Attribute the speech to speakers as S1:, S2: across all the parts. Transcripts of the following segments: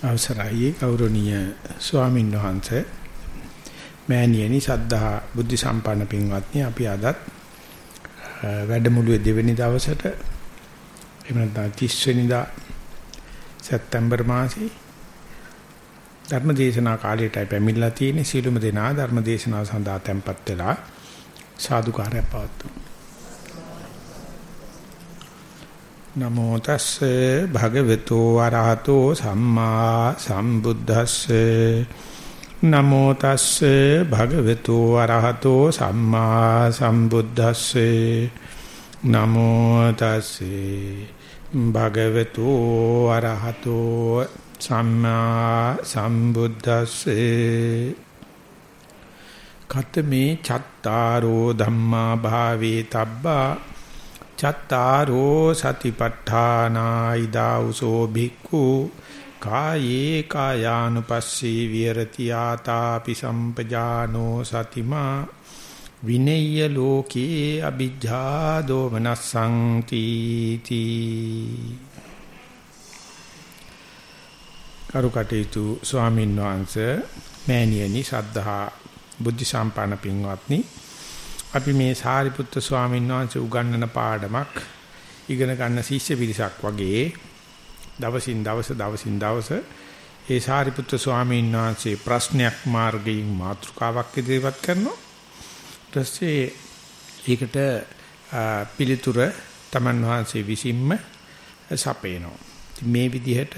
S1: අවසරයි. ගෞරවනීය ස්වාමීන් වහන්සේ. මෑණියනි සද්ධා බුද්ධ සම්පන්න පින්වත්නි අපි අදත් වැඩමුළුවේ දෙවෙනි දවසට එහෙම නැත්නම් 30 වෙනිදා සැප්තැම්බර් මාසේ ධර්ම දේශනා කාලයටයි පැමිණලා තියෙන්නේ. සීලුම දෙනා ධර්ම දේශනාව සඳහා tempත් වෙලා සාදුකාරය පවතුමු නමෝ තස්සේ භගවතු වරහතෝ සම්මා සම්බුද්දස්සේ. නමෝ තස්සේ භගවතු වරහතෝ සම්මා සම්බුද්දස්සේ. නමෝ තස්සේ භගවතු වරහතෝ සම්මා සම්බුද්දස්සේ. කතමේ චත්තාරෝ ධම්මා භාවේ තබ්බා චත්තාරෝ සතිපට්ඨානා ඉදාඋසෝ භික්ඛු කායේ කායානුපස්සී විරති ආතාපි සම්පජානෝ සතිමා. විනෙය්‍ය ලෝකේ අ비ජ්ජා දෝමනස්සං තීති කරුකටේතු ස්වාමීන් වහන්සේ මෑණියනි සද්ධා බුද්ධ සම්පන්න පින්වත්නි අපි මේ සාරිපුත්‍ර ස්වාමීන් වහන්සේ උගන්වන පාඩමක් ඉගෙන ගන්න ශිෂ්‍ය පිරිසක් වගේ දවසින් දවස දවසින් දවස ඒ සාරිපුත්‍ර ස්වාමීන් වහන්සේ ප්‍රශ්නයක් මාර්ගයෙන් මාතෘකාවක් ඉදිරිපත් කරනවා. ඊටසේ ඒකට පිළිතුර තමන් වහන්සේ විසින්ම සපේනවා. මේ විදිහට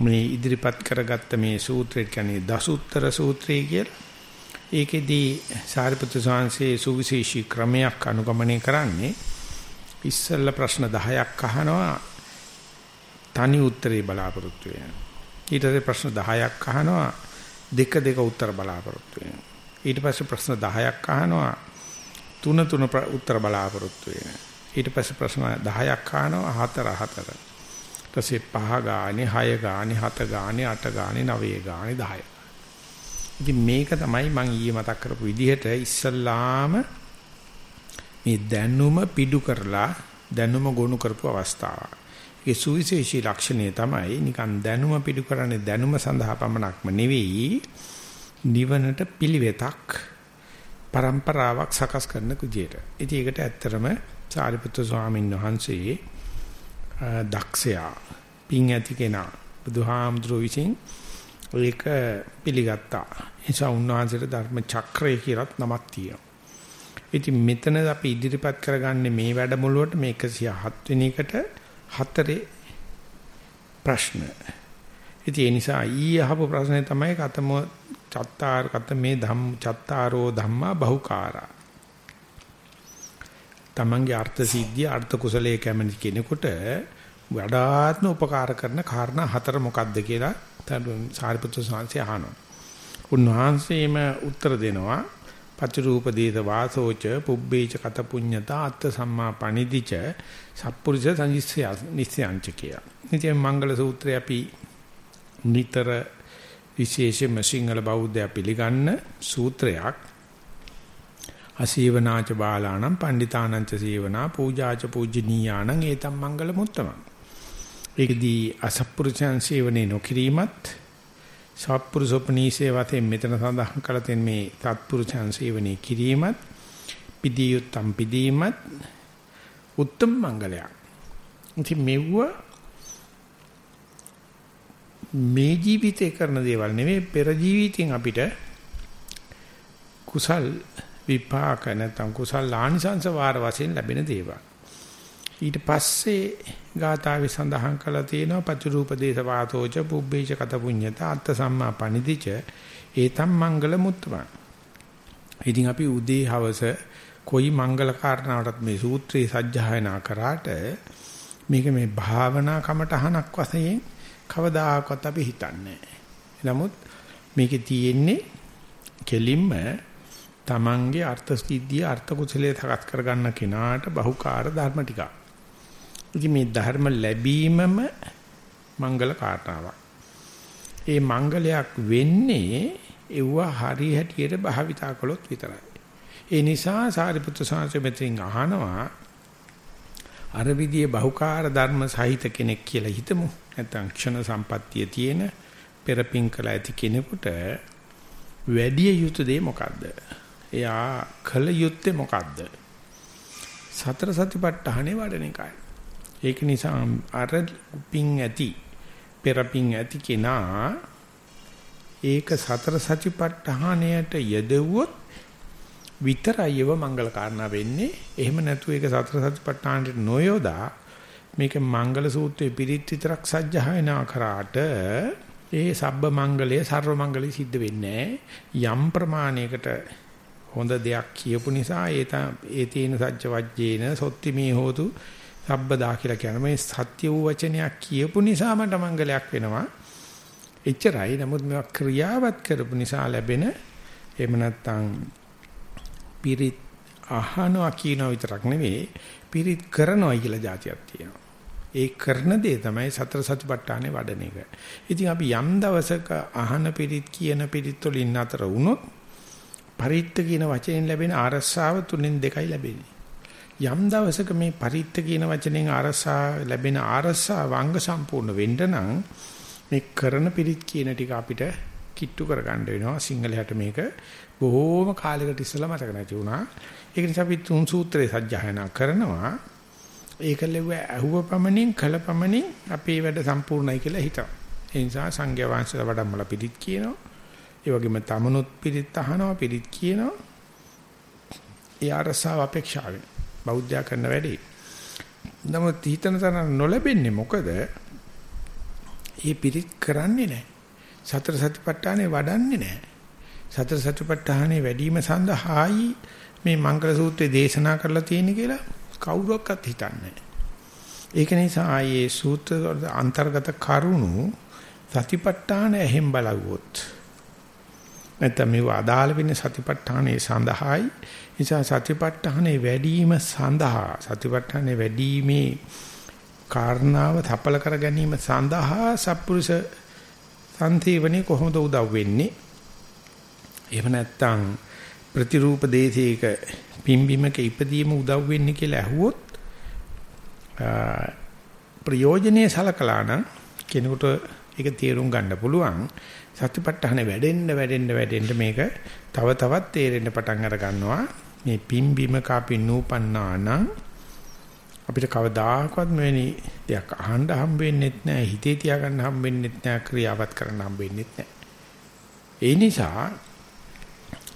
S1: මේ ඉදිරිපත් කරගත්ත මේ සූත්‍රය කියන්නේ දසුත්තර සූත්‍රය කියලා ඒකෙදී සාරිපුත්‍ර ස්වාමීන් සුවිශේෂී ක්‍රමයක් අනුගමනය කරන්නේ ඉස්සෙල්ලා ප්‍රශ්න 10ක් අහනවා තනි උත්තරේ බලාපොරොත්තු වෙන. ඊට පස්සේ ප්‍රශ්න 10ක් අහනවා දෙක දෙක උත්තර බලාපොරොත්තු වෙන. ඊට පස්සේ ප්‍රශ්න 10ක් අහනවා තුන තුන උත්තර බලාපොරොත්තු වෙන. ඊට පස්සේ ප්‍රශ්න 10ක් අහනවා හතර හතර. ඊට පස්සේ පහ ගානේ හය ගානේ හත ගානේ අට ගානේ නවය ගානේ 10. ඉතින් මේක තමයි මම ඊයේ මතක් කරපු විදිහට ඉස්සල්ලාම මේ දැනුම පිඩු කරලා දැනුම ගොනු කරපු අවස්ථාව. ඒ සුවිශේෂී ලක්ෂණය තමයි නිකන් දැනුම පිඩු කරන්නේ දැනුම සඳහා පමණක්ම නෙවෙයි නිවනට පිළිවෙතක් પરම්පරාවක් සකස් කරන කුජේට. ඉතින් ඒකට ඇත්තරම සාරිපුත්‍ර ස්වාමීන් වහන්සේ දක්ෂයා පිං ඇති කෙනා බුදුහාමුදුරුවෝ විසින් ඒක පිළිගත්තා. ඒ නිසා උන්වහන්සේට ධර්ම චක්‍රය කියලාත් නමක් තියෙනවා. ඉතින් මෙතන අපි ඉදිරිපත් කරගන්නේ මේ වැඩමුළුවට මේ 107 වෙනි එකට හතරේ ප්‍රශ්න. ඉතින් ඒ නිසා ඊ අහපු ප්‍රශ්නේ තමයි කතම චත්තාර කත මේ ධම් චත්තාරෝ ධම්මා බහුකාරා. තමන්ගේ අර්ථ සිද්ධිය අර්ථ කුසලයේ කැමති කෙනෙකුට වඩාත්ම උපකාර කරන කාරණා හතර මොකක්ද කියලා සාරිපුත්‍ර සාංශය අහනවා. උන්වහන්සේම උත්තර දෙනවා පතිරූප දේත වාසෝච පුබ්බේච කත පුඤ්ඤතා අත්ත සම්මා පණිදිච සප්පුරුෂ සංජිස්සය නිස්සයන්ච කිය. ඉතින් මංගල සූත්‍රය අපි නිතර විශේෂයෙන්ම සිංහල බෞද්ධය පිළිගන්න සූත්‍රයක් අසීවනාච බාලාණං පණ්ඩිතානංච සීවනා පූජාච පූජනීයාණං ඒතම් මංගල මුත්තමං ඒකදී අසත්පුරුෂයන් සේවනයේ නොකිරීමත් සත්පුරුෂෝපනීසේ වතෙන් මෙතන සඳහන් කළ තෙන් මේ සත්පුරුෂයන් සේවනයේ කිරීමත් පිදියුත්තම් පිදීමත් උත්තම මංගලයක්. ඉතින් මෙව්ව මේ ජීවිතේ කරන දේවල් නෙවෙයි පෙර ජීවිතෙන් අපිට කුසල් විපාක නැත්නම් කුසල් ආනිසංස වාර වශයෙන් ලැබෙන දේවල්. ඊට පස්සේ ගාථාවේ සඳහන් කළා තියෙනවා පචරූපදේශ වාතෝච පුබ්බේච කත පුඤ්ඤත අත්ත සම්මා පනිදිච ඒතම් මංගල මුත්තමන්. ඉතින් අපි උදේ හවස කොයි මංගල කාරණාවටත් මේ සූත්‍රය සජ්ජායනා කරාට මේක මේ භාවනා කමටහනක් වශයෙන් කවදාකවත් අපි හිතන්නේ නමුත් මේකේ තියෙන්නේ කෙලින්ම තමන්ගේ අර්ථ සිද්ධිය අර්ථ කුසලයේ සකස් කරගන්න කෙනාට බහුකාර්ය ධර්ම ටිකක්. ඉතින් මේ ධර්ම ලැබීමම මංගල කාරණාවක්. ඒ මංගලයක් වෙන්නේ ඒව හරි හැටියට භාවිතා කළොත් විතරයි. ඒ නිසා සාරිපුත්‍ර සාංශ මෙතෙන් අහනවා අර විදියේ බහුකාර්ය ධර්ම සහිත කෙනෙක් කියලා හිතමු. නැත්නම් ක්ෂණ සම්පත්තිය තියෙන පෙරපින් කළ ඇති කෙනෙකුට වැඩි යුතු දේ මොකද්ද? එයා කළ යුත්තේ මොකද්ද? සතර සතිපට්ඨානේ වඩන එකයි. ඒක නිසා අර පිං ඇති පෙරපින් ඇති කෙනා ඒක සතර සතිපට්ඨානයට යෙදුවොත් විතරයි ඒව මංගල කාරණා වෙන්නේ. එහෙම නැතුව ඒක සතර සතිපට්ඨානට නොයොදා මේක මංගල සූත්‍රයේ පිරිත් විතරක් සජ්ජහායනා කරාට ඒ සබ්බ මංගලයේ සර්ව මංගලයේ සිද්ධ වෙන්නේ යම් ප්‍රමාණයකට හොඳ දෙයක් කියපු නිසා ඒ ඒ තේන සත්‍ය වජ්ජේන සොත්ති මේ හෝතු සබ්බදා කියලා කියන මේ සත්‍ය වූ වචනයක් කියපු නිසා මට මංගලයක් වෙනවා එච්චරයි නමුත් මේවා ක්‍රියාවත් කරපු නිසා ලැබෙන එහෙම නැත්නම් පිරිත් අහනවා කියනවා විතරක් නෙවෙයි පිරිත් කරනවා කියලා જાතියක් තියෙනවා. ඒ කරන දේ තමයි සතර සතිපට්ඨානේ වඩන එක. ඉතින් අපි යම් දවසක අහන පිරිත් කියන පිරිත් වලින් අතර වුණොත් පරිත්ත කියන වචනෙන් ලැබෙන ආරස්සාව තුනෙන් දෙකයි ලැබෙන්නේ. යම් දවසක මේ පරිත්ත කියන වචනෙන් ආරස්සා ලැබෙන ආරස්සා වංග සම්පූර්ණ වෙන්න නම් මේ කරන පිරිත් කියන ටික අපිට කිට්ටු කරගන්න වෙනවා. සිංහලයට මේක බොහෝම කාලයකට ඉස්සලා මතක නැති වුණා. ඒක නිසා අපි තුන් සූත්‍රය සජ්ජායනා කරනවා. ඒක ලෙව ඇහුව පමණින් කළ පමණින් අපේ වැඩ සම්පූර්ණයි කියලා හිතනවා. ඒ නිසා සංඝයා වහන්සේලා වඩම්මලා පිළිත් කියනවා. ඒ වගේම තමනුත් පිළිත් අහනවා පිළිත් කියනවා. ඒ අරසාව අපේක්ෂාවෙන් බෞද්ධයා කරන වැඩේ නමුත් හිතන තරම් නොලැබෙන්නේ මොකද ඒ පිරිත් කරන්නේ නැහැ. සතර සතිපට්ඨානේ වඩන්නේ නැහැ. සතර සතිපට්ඨානේ වැඩිම සඳහායි මේ මංගල සූත්‍රයේ දේශනා කරලා තියෙන කියලා කවුරක්වත් හිතන්නේ ඒක නිසා ආයේ සූත්‍ර අන්තර්ගත කරුණු සතිපට්ඨාන එහෙම් බලවුවොත් නැත්නම් මේ අදාළ වෙන්නේ සතිපට්ඨානේ සඳහායි නිසා සතිපට්ඨානේ වැඩිම සඳහා සතිපට්ඨානේ වැඩිමේ කාරණාව තපල කර ගැනීම සඳහා සත්පුරුෂ සන්තීවනේ කොහොමද උදව් වෙන්නේ? එහෙම නැත්නම් ප්‍රතිරූප දේශයක පිම්බිමක ඉපදීම උදව් වෙන්නේ කියලා ඇහුවොත් ප්‍රයෝජනේ සලකලා නම් කෙනෙකුට ඒක තේරුම් ගන්න පුළුවන් සතිපට්ඨාන වැඩෙන්න වැඩෙන්න වැඩෙන්න මේක තව තවත් තේරෙන්න පටන් අර ගන්නවා. මේ පිම්බිමක අපි නූපන්නා නම් අපිට කවදාකවත් මෙවැනි දෙයක් අහන්න හම්බ වෙන්නේ නැහැ හිතේ තියාගන්න හම්බ වෙන්නේ නැහැ ක්‍රියාවත් කරන්න හම්බ වෙන්නේ නැහැ. ඒ නිසා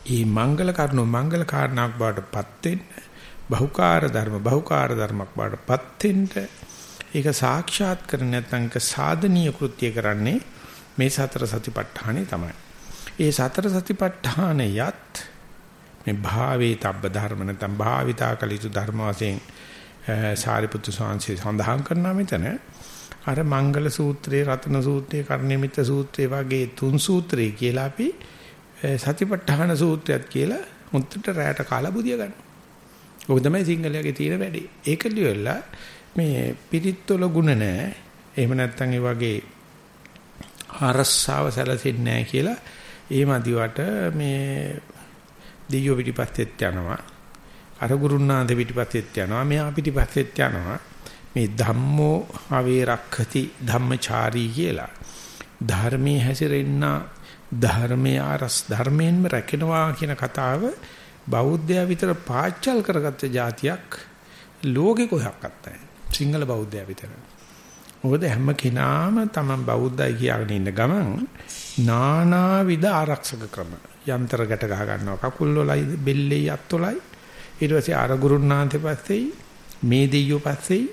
S1: මේ මංගල කරුණු මංගල කාරණාවක් බවටපත් වෙන්න බහුකාර ධර්ම බහුකාර ධර්මයක් බවටපත් වෙන්න ඒක සාක්ෂාත් කර නැත්නම් ඒක සාධනීය කෘත්‍ය කරන්නේ මේ සතර සතිපට්ඨානේ තමයි. ඒ සතර සතිපට්ඨානයත් මේ භාවේ තබ්බ ධර්ම නැත්නම් භාවිතා කලිතු ධර්ම වශයෙන් සාරිපුත්තු සාංශේ සඳහන් කරනවා මෙතන අර මංගල සූත්‍රයේ රතන සූත්‍රයේ කර්ණිමිත සූත්‍රයේ වගේ තුන් සූත්‍රය කියලා අපි සතිපට්ඨාන සූත්‍රයත් කියලා මුත්තට රැයට කාලා බුදිය ගන්න. ඔක තමයි සිංහලයේ තියෙන වැඩේ. ඒක ලියලා මේ පිරිත්වල ಗುಣ නැහැ. එහෙම නැත්නම් ඒ වගේ හරස්සාව සැලසෙන්නේ නැහැ කියලා. ඒ මදිවට මේ දෙයියෝ පිටිපස්සෙත් යනවා. අර ගුරුනාන්ද පිටිපස්සෙත් යනවා. මෙහා පිටිපස්සෙත් යනවා. මේ ධම්මෝ අවේරක්ඛති ධම්මචාරී කියලා. ධර්මයේ හැසිරෙන්න ධර්මයේ ආරස් ධර්මයෙන්ම රැකෙනවා කියන කතාව බෞද්ධයා විතර පාච්චල් කරගත්ත જાතියක් ලෝකේ කොහොක්වත් නැහැ. සිංහල බෞද්ධයා විතර. මොකද හැම කෙනාම තමන් බෞද්ධයි කියලාගෙන ඉන්න ගමන් නානාවිද ආරක්ෂක ක්‍රම යන්ත්‍ර ගැට ගහ ගන්නවා කකුල් වලයි බෙල්ලේ අත් වලයි ඊට පස්සේ අර ගුරුනාන්තේ පස්සේ මේ දෙයියෝ පස්සේ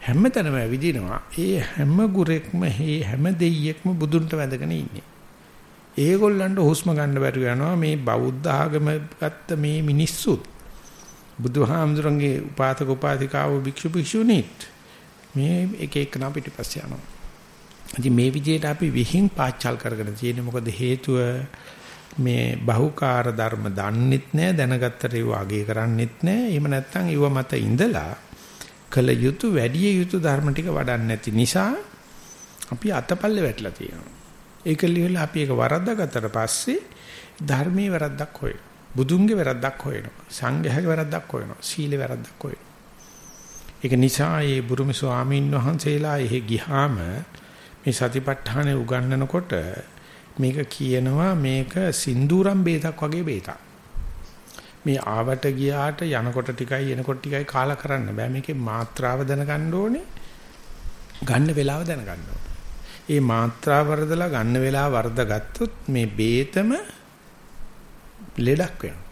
S1: හැමතැනම විදිනවා. ඒ හැම ගුරෙක්ම මේ හැම දෙයියෙක්ම බුදුන්ට වැඳගෙන ඉන්නේ. ඒගොල්ලන්ට හුස්ම ගන්න බැරුව යනවා මේ බෞද්ධ ආගම ගත්ත මේ මිනිස්සුත් බුදුහාමුදුරන්ගේ උපාසක උපාසිකාව භික්ෂු භික්ෂුණීත් මේ එක එක නා පිටිපස්සේ යනවා. ඉතින් මේ විදිහට අපි විහිං පාච්චල් කරගෙන තියෙන්නේ. මොකද හේතුව මේ බහුකාර ධර්ම දන්නෙත් නැහැ දැනගත්තට ඒව අගය කරන්නෙත් නැහැ එහෙම නැත්නම් ඒව මත ඉඳලා කල යුතු වැඩි යුතු ධර්ම ටික වඩන්නේ නැති නිසා අපි අතපල්ලේ වැටලා තියෙනවා. ඒක ලියලා අපි ඒක වරද්දාගත්තට පස්සේ ධර්මයේ වැරද්දක් හොයන බුදුන්ගේ වැරද්දක් හොයනවා. සංඝයාගේ වැරද්දක් හොයනවා. සීලේ වැරද්දක් හොයනවා. ඒක නිසා මේ බුරුම ස්වාමීන් වහන්සේලා එහෙ ගිහාම මේ සතිපට්ඨානෙ උගන්වනකොට මේක කියනවා මේක සින්දුරම් බේතක් වගේ බේතක්. මේ ආවට ගියාට යනකොට ටිකයි එනකොට ටිකයි කාලා කරන්න බෑ මේකේ මාත්‍රාව දැනගන්න ඕනේ. ගන්න වෙලාව දැනගන්න ඕනේ. ඒ මාත්‍රා වර්ධලා ගන්න වෙලාව වර්ධගත්තොත් මේ බේතම ලෙඩක් වෙනවා.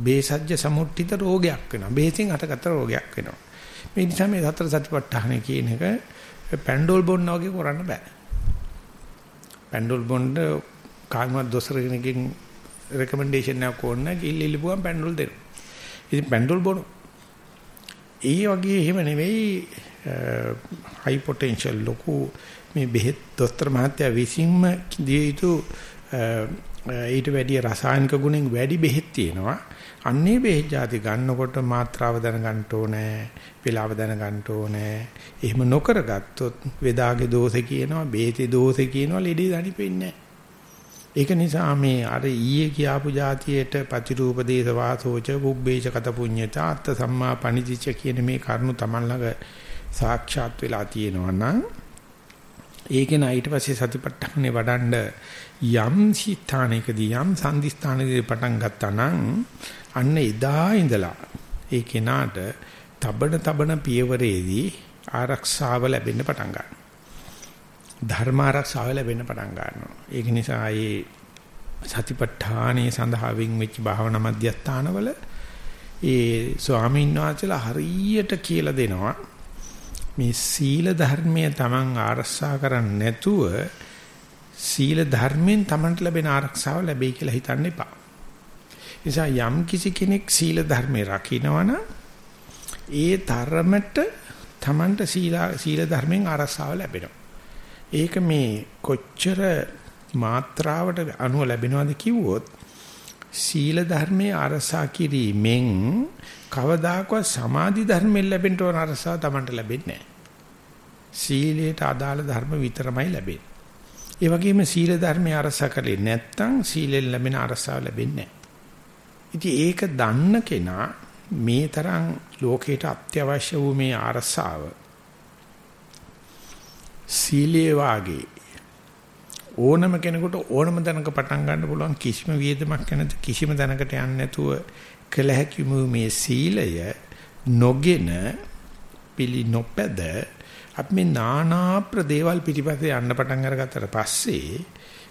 S1: බේසජ්‍ය සමුට්ඨිත රෝගයක් වෙනවා. බේසින් අටකට රෝගයක් වෙනවා. මේ නිසා මේ සතර සතිපට්ඨාන කියන එක පැන්ඩෝල් බොන්න වගේ කරන්න බෑ. පැන්ඩෝල් බොන්න කාන්වත් දොස්තර කෙනකින් රෙකමෙන්ඩේෂන් එකක් ඕන ගිහින් ඉල්ලපුවම පැන්ඩෝල් දෙනවා. ඉතින් පැන්ඩෝල් බොන. ඒ වගේ එහෙම නෙවෙයි හයි පොටෙන්ෂල් ලොකු මේ බෙහෙත් දොස්තර මහත්තයා විසින්ම දිය යුතු ඊට වැඩි රසායනික ගුණෙන් වැඩි බෙහෙත් තියෙනවා. අන්නේ බෙහෙත් જાති ගන්නකොට මාත්‍රාව දැනගන්න ඕනේ, වේලාව දැනගන්න ඕනේ. එහෙම නොකර ගත්තොත් වේදාගේ දෝෂේ කියනවා, බෙහෙතේ දෝෂේ කියනවා, ලෙඩේ දණිපෙන්නේ ඒක නිසා මේ අර ඊයේ කියාපු જાතියේට පතිරූප දේශ වාසෝච බුබ්බේච කත පුඤ්ඤත අත්ත සම්මා පණිදිච්ච කියන මේ කරුණු Taman ළඟ සාක්ෂාත් වෙලා තියෙනවා නම් ඒකේන ඊට පස්සේ සතිපට්ඨානේ වඩන්ඩ යම් සිතානයකදී යම් සම්දිස්ථානයකදී පටන් ගත්තා නම් අන්න එදා ඉඳලා ඒ කෙනාට තබන තබන පියවරේදී ආරක්ෂාව ලැබෙන්න පටන් ගන්නවා. ධර්ම ආරක්ෂාව ලැබෙන්න පටන් ගන්නවා. ඒක නිසා ඒ සතිපට්ඨානයේ සඳහා වින් වෙච්ච භාවනා මධ්‍යස්ථානවල ඒ ස්වාමීන් වහන්සේලා හරියට කියලා දෙනවා මේ සීල ධර්මයේ Taman ආරක්ෂා කරන්නේ නැතුව සීල ධර්මයෙන් Tamanට ලැබෙන ආරක්ෂාව ලැබෙයි කියලා හිතන්න එපා. නිසා යම් කිසි කෙනෙක් සීල ධර්මේ රකින්නවනම් ඒ තරමට Tamanට සීල සීල ධර්මයෙන් ආරක්ෂාව ලැබෙනවා. ඒක මේ කොච්චර මාත්‍රාවට අනුව ලැබෙනවද කිව්වොත් සීල ධර්මයේ අරසා කිරීමෙන් කවදාකවත් සමාධි ධර්මයෙන් ලැබෙන්න ඕන අරසාව Tamanට ලැබෙන්නේ නැහැ. සීලයට අදාළ ධර්ම විතරමයි ලැබෙන්නේ. ඒ වගේම සීල ධර්මයේ අරසා කරේ නැත්නම් සීලෙන් ලැබෙන අරසාව ලැබෙන්නේ නැහැ. ඉතින් ඒක දන්න කෙනා මේ තරම් ලෝකයට අත්‍යවශ්‍ය වූ මේ අරසාව සීලයේ වාගේ ඕනම කෙනෙකුට ඕනම තැනක පටන් ගන්න පුළුවන් කිසිම වියදමක් නැති කිසිම තැනකට යන්නේ නැතුව කළ හැකි මේ සීලය නොගෙන පිළි නොපැද අපි මේ නානා ප්‍රදේවල් පිටිපස්සේ යන්න පටන් අරගත්තට පස්සේ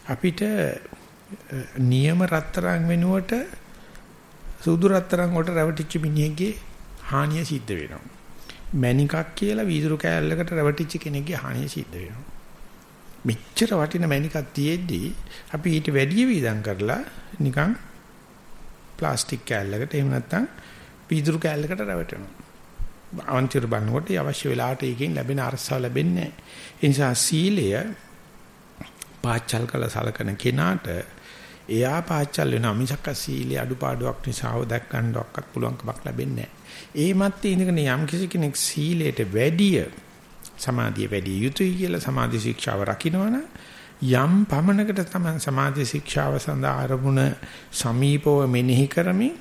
S1: අපිට නියම රත්තරන් වෙනුවට සුදු රත්තරන් වලට රැවටිච්ච මිනිහෙක්ගේ හානිය සිද්ධ වෙනවා. මැණිකක් කියලා වීදුරු කෑල්ලකට රැවටිච්ච කෙනෙක්ගේ හානිය සිද්ධ වෙනවා. මෙච්චර වටින මැණිකක් තියෙද්දි අපි ඊට වැඩි වීදම් කරලා නිකන් ප්ලාස්ටික් කෑල්ලකට එහෙම නැත්නම් වීදුරු කෑල්ලකට රැවටෙනවා. අවන්තිර බannකොට අවශ්‍ය වෙලාවට ඒකෙන් ලැබෙන අරසාව ලැබෙන්නේ නැහැ. ඒ නිසා සීලය පාචල් කළ සලකන කෙනාට එයා පාචල් වෙනවා මිසක් සීලේ අඩුපාඩුවක් නිසාව දැක් ගන්නවක්වත් පුළුවන්කමක් ලැබෙන්නේ නැහැ. ඒ මැත්තේ ඉඳගෙන යම් කිසි කෙනෙක් සීලයට වැඩිය සමාධිය වැඩි යුතුයි කියලා සමාධි ශික්ෂාව රකින්නවනම් යම් පමණකට තමයි සමාධි ශික්ෂාව සඳහා අරමුණ සමීපව මෙනෙහි කරමින්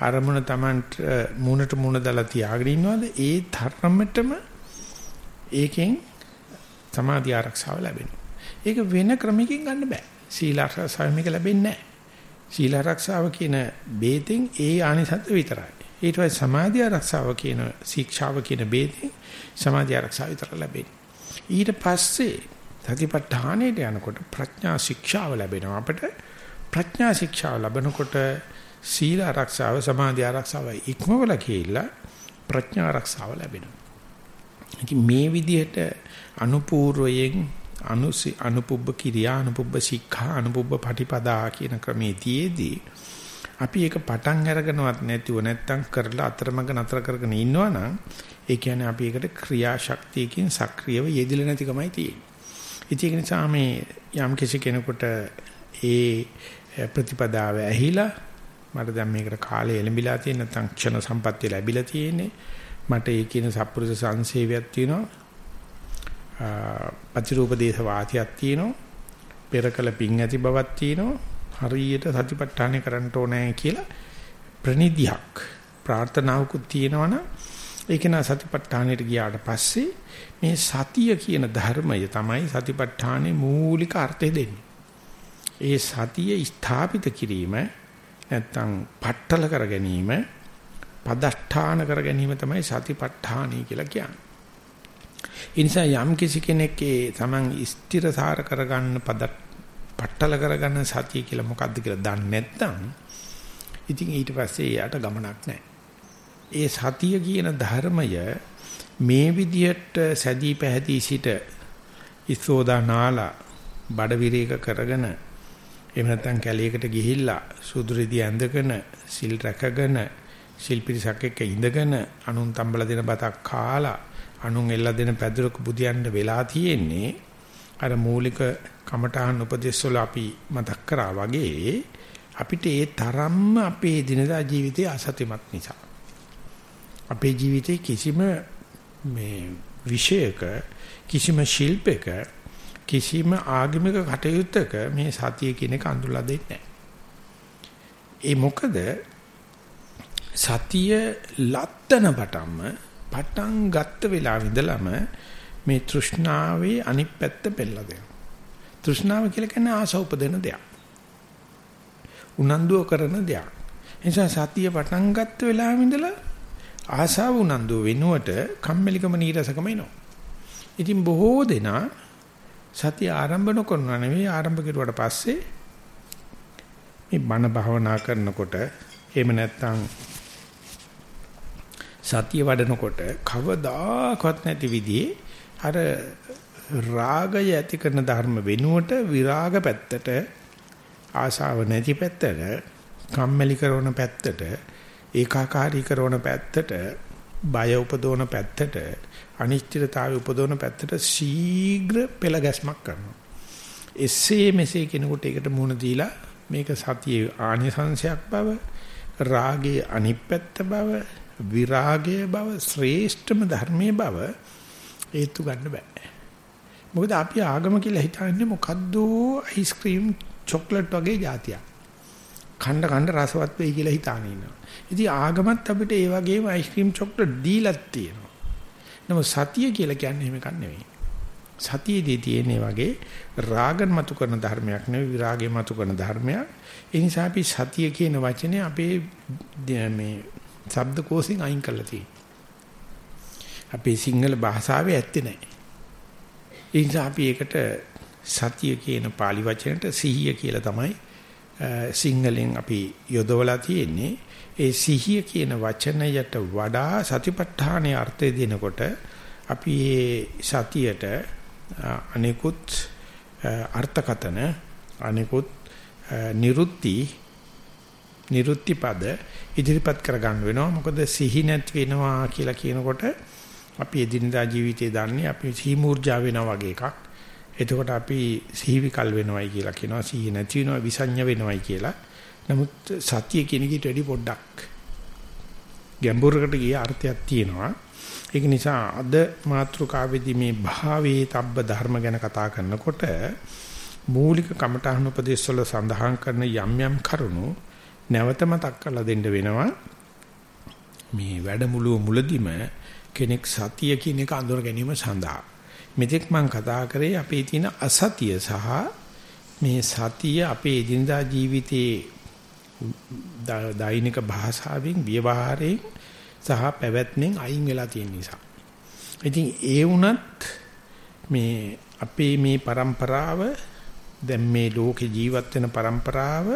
S1: අරමුණ Tamanට මූණට මූණ දාලා තියාගෙන ඉන්නවද ඒ ධර්මයටම ඒකෙන් සමාධි ආරක්ෂාව ලැබෙනවා. ඒක වෙන ක්‍රමයකින් ගන්න බෑ. සීල ආරක්ෂාව මේක ලැබෙන්නේ නැහැ. සීල ආරක්ෂාව කියන බේතෙන් ඒ ආනිසත් විතරයි. ඊට පස්සේ සමාධි ආරක්ෂාව කියන ශික්ෂාව කියන බේතෙන් සමාධි ආරක්ෂාව විතර ලැබෙන්නේ. ඊට පස්සේ සතිපට්ඨානෙට යනකොට ප්‍රඥා ශික්ෂාව ලැබෙනවා අපිට. ප්‍රඥා ශික්ෂාව ලැබනකොට සීල ආරක්ෂාව සමාධි ආරක්ෂාව ඉක්මවල කියලා ප්‍රඥා ආරක්ෂාව ලැබෙනවා. ඉතින් මේ විදිහට අනුපූර්වයෙන් අනුසි අනුපුබ්බ කිරියා අනුපුබ්බ සික්ඛා අනුපුබ්බ පටිපදා කියන ක්‍රමේදීදී අපි ඒක පටන් අරගෙනවත් නැතුව නැත්තම් කරලා අතරමඟ නතර කරගෙන ඉන්නවනම් ඒ කියන්නේ අපි ඒකට ක්‍රියාශක්තියකින් සක්‍රියව යෙදිලා නැතිකමයි තියෙන්නේ. ඒක නිසා මේ යම් කිසි කෙනෙකුට ඒ ප්‍රතිපදාව ඇහිලා මට දැන් මේකට කාලය එළඹිලා තියෙන නැත්නම් ක්ෂණ සම්පත්තිය ලැබිලා තියෙන්නේ. මට ඒ කියන සත්පුරුෂ සංසේවයක් තියෙනවා. පතිරූපදේශ වාතියක් තියෙනවා. පෙරකල පිං ඇති බවක් තියෙනවා. හරියට සතිපට්ඨානය කරන්න ඕනේ කියලා ප්‍රනිධියක් ප්‍රාර්ථනාවකුත් තියෙනවනම් ඒක නා සතිපට්ඨානෙට ගියාට පස්සේ මේ සතිය කියන ධර්මය තමයි සතිපට්ඨානේ මූලික අර්ථය දෙන්නේ. ඒ සතිය ස්ථාපිත කිරීම නැත්තම් පట్టල කර ගැනීම පදෂ්ඨාන කර ගැනීම තමයි සතිපට්ඨානයි කියලා කියන්නේ. ඒ නිසා යම් කිසි කෙනෙක් ඒ තමන් ස්ථිරසාර කරගන්න පද පట్టල කරගන්න සතිය කියලා මොකද්ද කියලා දන්නේ නැත්නම් ඉතින් ඊට පස්සේ යාට ගමනක් නැහැ. ඒ සතිය කියන ධර්මය මේ විදියට සැදී පැහැදී සිට ඉසෝදා නාලා බඩ විරේක කරගෙන එහෙම නැත්නම් කැලේකට ගිහිල්ලා සුදුරිදී ඇඳගෙන සිල් රැකගෙන සිල් පිරිසක් එක්ක ඉඳගෙන අනුන් තම්බල දෙන බතක් කාලා අනුන් එල්ල දෙන පැදුරක බුදියන්න වෙලා තියෙන්නේ. අර මූලික කමඨාන් උපදේශ වල අපි මතක් කරා වගේ අපිට ඒ තරම්ම අපේ දිනදා ජීවිතයේ අසතිමත් නිසා. අපේ ජීවිතේ කිසිම මේ විෂයක කිසිම ශිල්පයක කිසිම ආගමික කටයුත්තක මේ සතිය කියන එක අඳුල්ලා දෙන්නේ ඒ මොකද? සතිය ලත්තන පටන්ම පටන් ගත්ත වෙලාව ඉඳලම මේ තෘෂ්ණාවේ අනිත් පැත්ත පෙළලා දෙනවා. තෘෂ්ණාව කියලා කියන්නේ ආස උපදින දෙයක්. උනන්දුව කරන දෙයක්. නිසා සතිය පටන් ගත්ත වෙලාවෙ ඉඳලා ආසාව උනන්දුව වෙනුවට කම්මැලිකම නීරසකම එනවා. ඉතින් බොහෝ දෙනා සතිය ආරම්භ නොකරනවා නෙවෙයි ආරම්භ කරුවාට පස්සේ මේ බණ භාවනා කරනකොට එහෙම නැත්නම් සතිය වඩනකොට කවදාකවත් නැති විදිහේ අර රාගය ඇති කරන ධර්ම වෙනුවට විරාග පැත්තට ආශාව නැති පැත්තට කම්මැලි කරන පැත්තට ඒකාකාරී කරන පැත්තට බය උපදවන පැත්තට අනිශ්චිතතාවය උපදවන පැත්තට ශීඝ්‍ර පෙළ ගැස්මක් කරනවා. එසේ මෙසේ කෙනෙකුට ඒකට මුහුණ දීලා මේක සතියේ ආනිසංශයක් බව රාගයේ අනිප්පැත්ත බව විරාගයේ බව ශ්‍රේෂ්ඨම ධර්මයේ බව ඒත්තු ගන්න බෑ. මොකද අපි ආගම කියලා හිතන්නේ මොකද්ද අයිස්ක්‍රීම් චොක්ලට් වගේ જાතියක්. කණ්ඩ කණ්ඩ රසවත් වෙයි කියලා හිතාන ඉන්නවා. ඉතින් ආගමත් අපිට ඒ වගේම අයිස්ක්‍රීම් චොක්ලට් දීලත් තියෙනවා. නමුත් සතිය කියලා කියන්නේ එහෙම එකක් නෙවෙයි. සතියේදී තියෙන වගේ රාගන් මතු කරන ධර්මයක් නෙවෙයි විරාගය මතු කරන ධර්මයක්. ඒ නිසා අපි සතිය කියන වචනේ අපේ මේ ශබ්දකෝෂෙන් අයින් කරලා තියෙනවා. අපේ සිංහල භාෂාවේ ඇත්තේ නැහැ. ඒ නිසා අපි ඒකට සතිය කියන pāli වචනට සිහිය කියලා තමයි සිංහලෙන් අපි යොදවලා තියෙන්නේ. ඒ සිහිය කියන වචනයට වඩා සතිපට්ඨානයේ අර්ථය දෙනකොට අපි මේ සතියට අනිකුත් අර්ථකතන අනිකුත් නිරුත්ති නිරුත්ති පද ඉදිරිපත් කරගන්න වෙනවා. මොකද සිහි නැති වෙනවා කියලා කියනකොට අපි එදිනදා ජීවිතේ දන්නේ අපි සීමූර්ජා වෙනවා වගේ එකක්. එතකොට අපි සිහි විකල් වෙනවයි කියලා කියනවා. සිහි නැති වෙනවා විසඤ්ඤ වෙනවයි කියලා. නමුත් සතිය කියන එකට වැඩි පොඩ්ඩක් ගැඹුරකට ගිය අර්ථයක් තියෙනවා. ඒක නිසා අද මාතෘකාවේදී මේ භාවයේ තබ්බ ධර්ම ගැන කතා කරනකොට මූලික කමඨහන උපදේශවල සඳහන් කරන යම් යම් කරුණු නැවත මතක් කරලා දෙන්න වෙනවා මේ වැඩමුළුව මුලදිම කෙනෙක් සතිය කියන එක අඳුර ගැනීම සඳහා මෙතෙක් මම කතා කරේ අපේ තියෙන අසතිය සහ මේ සතිය අපේ එදිනදා ජීවිතයේ දෛනික භාෂාවෙන් ව්‍යවහාරයෙන් සහ පැවැත්මෙන් අයින් වෙලා තියෙන නිසා. ඉතින් ඒ වුණත් මේ අපේ මේ પરම්පරාව දැන් මේ ලෝකේ ජීවත් වෙන પરම්පරාව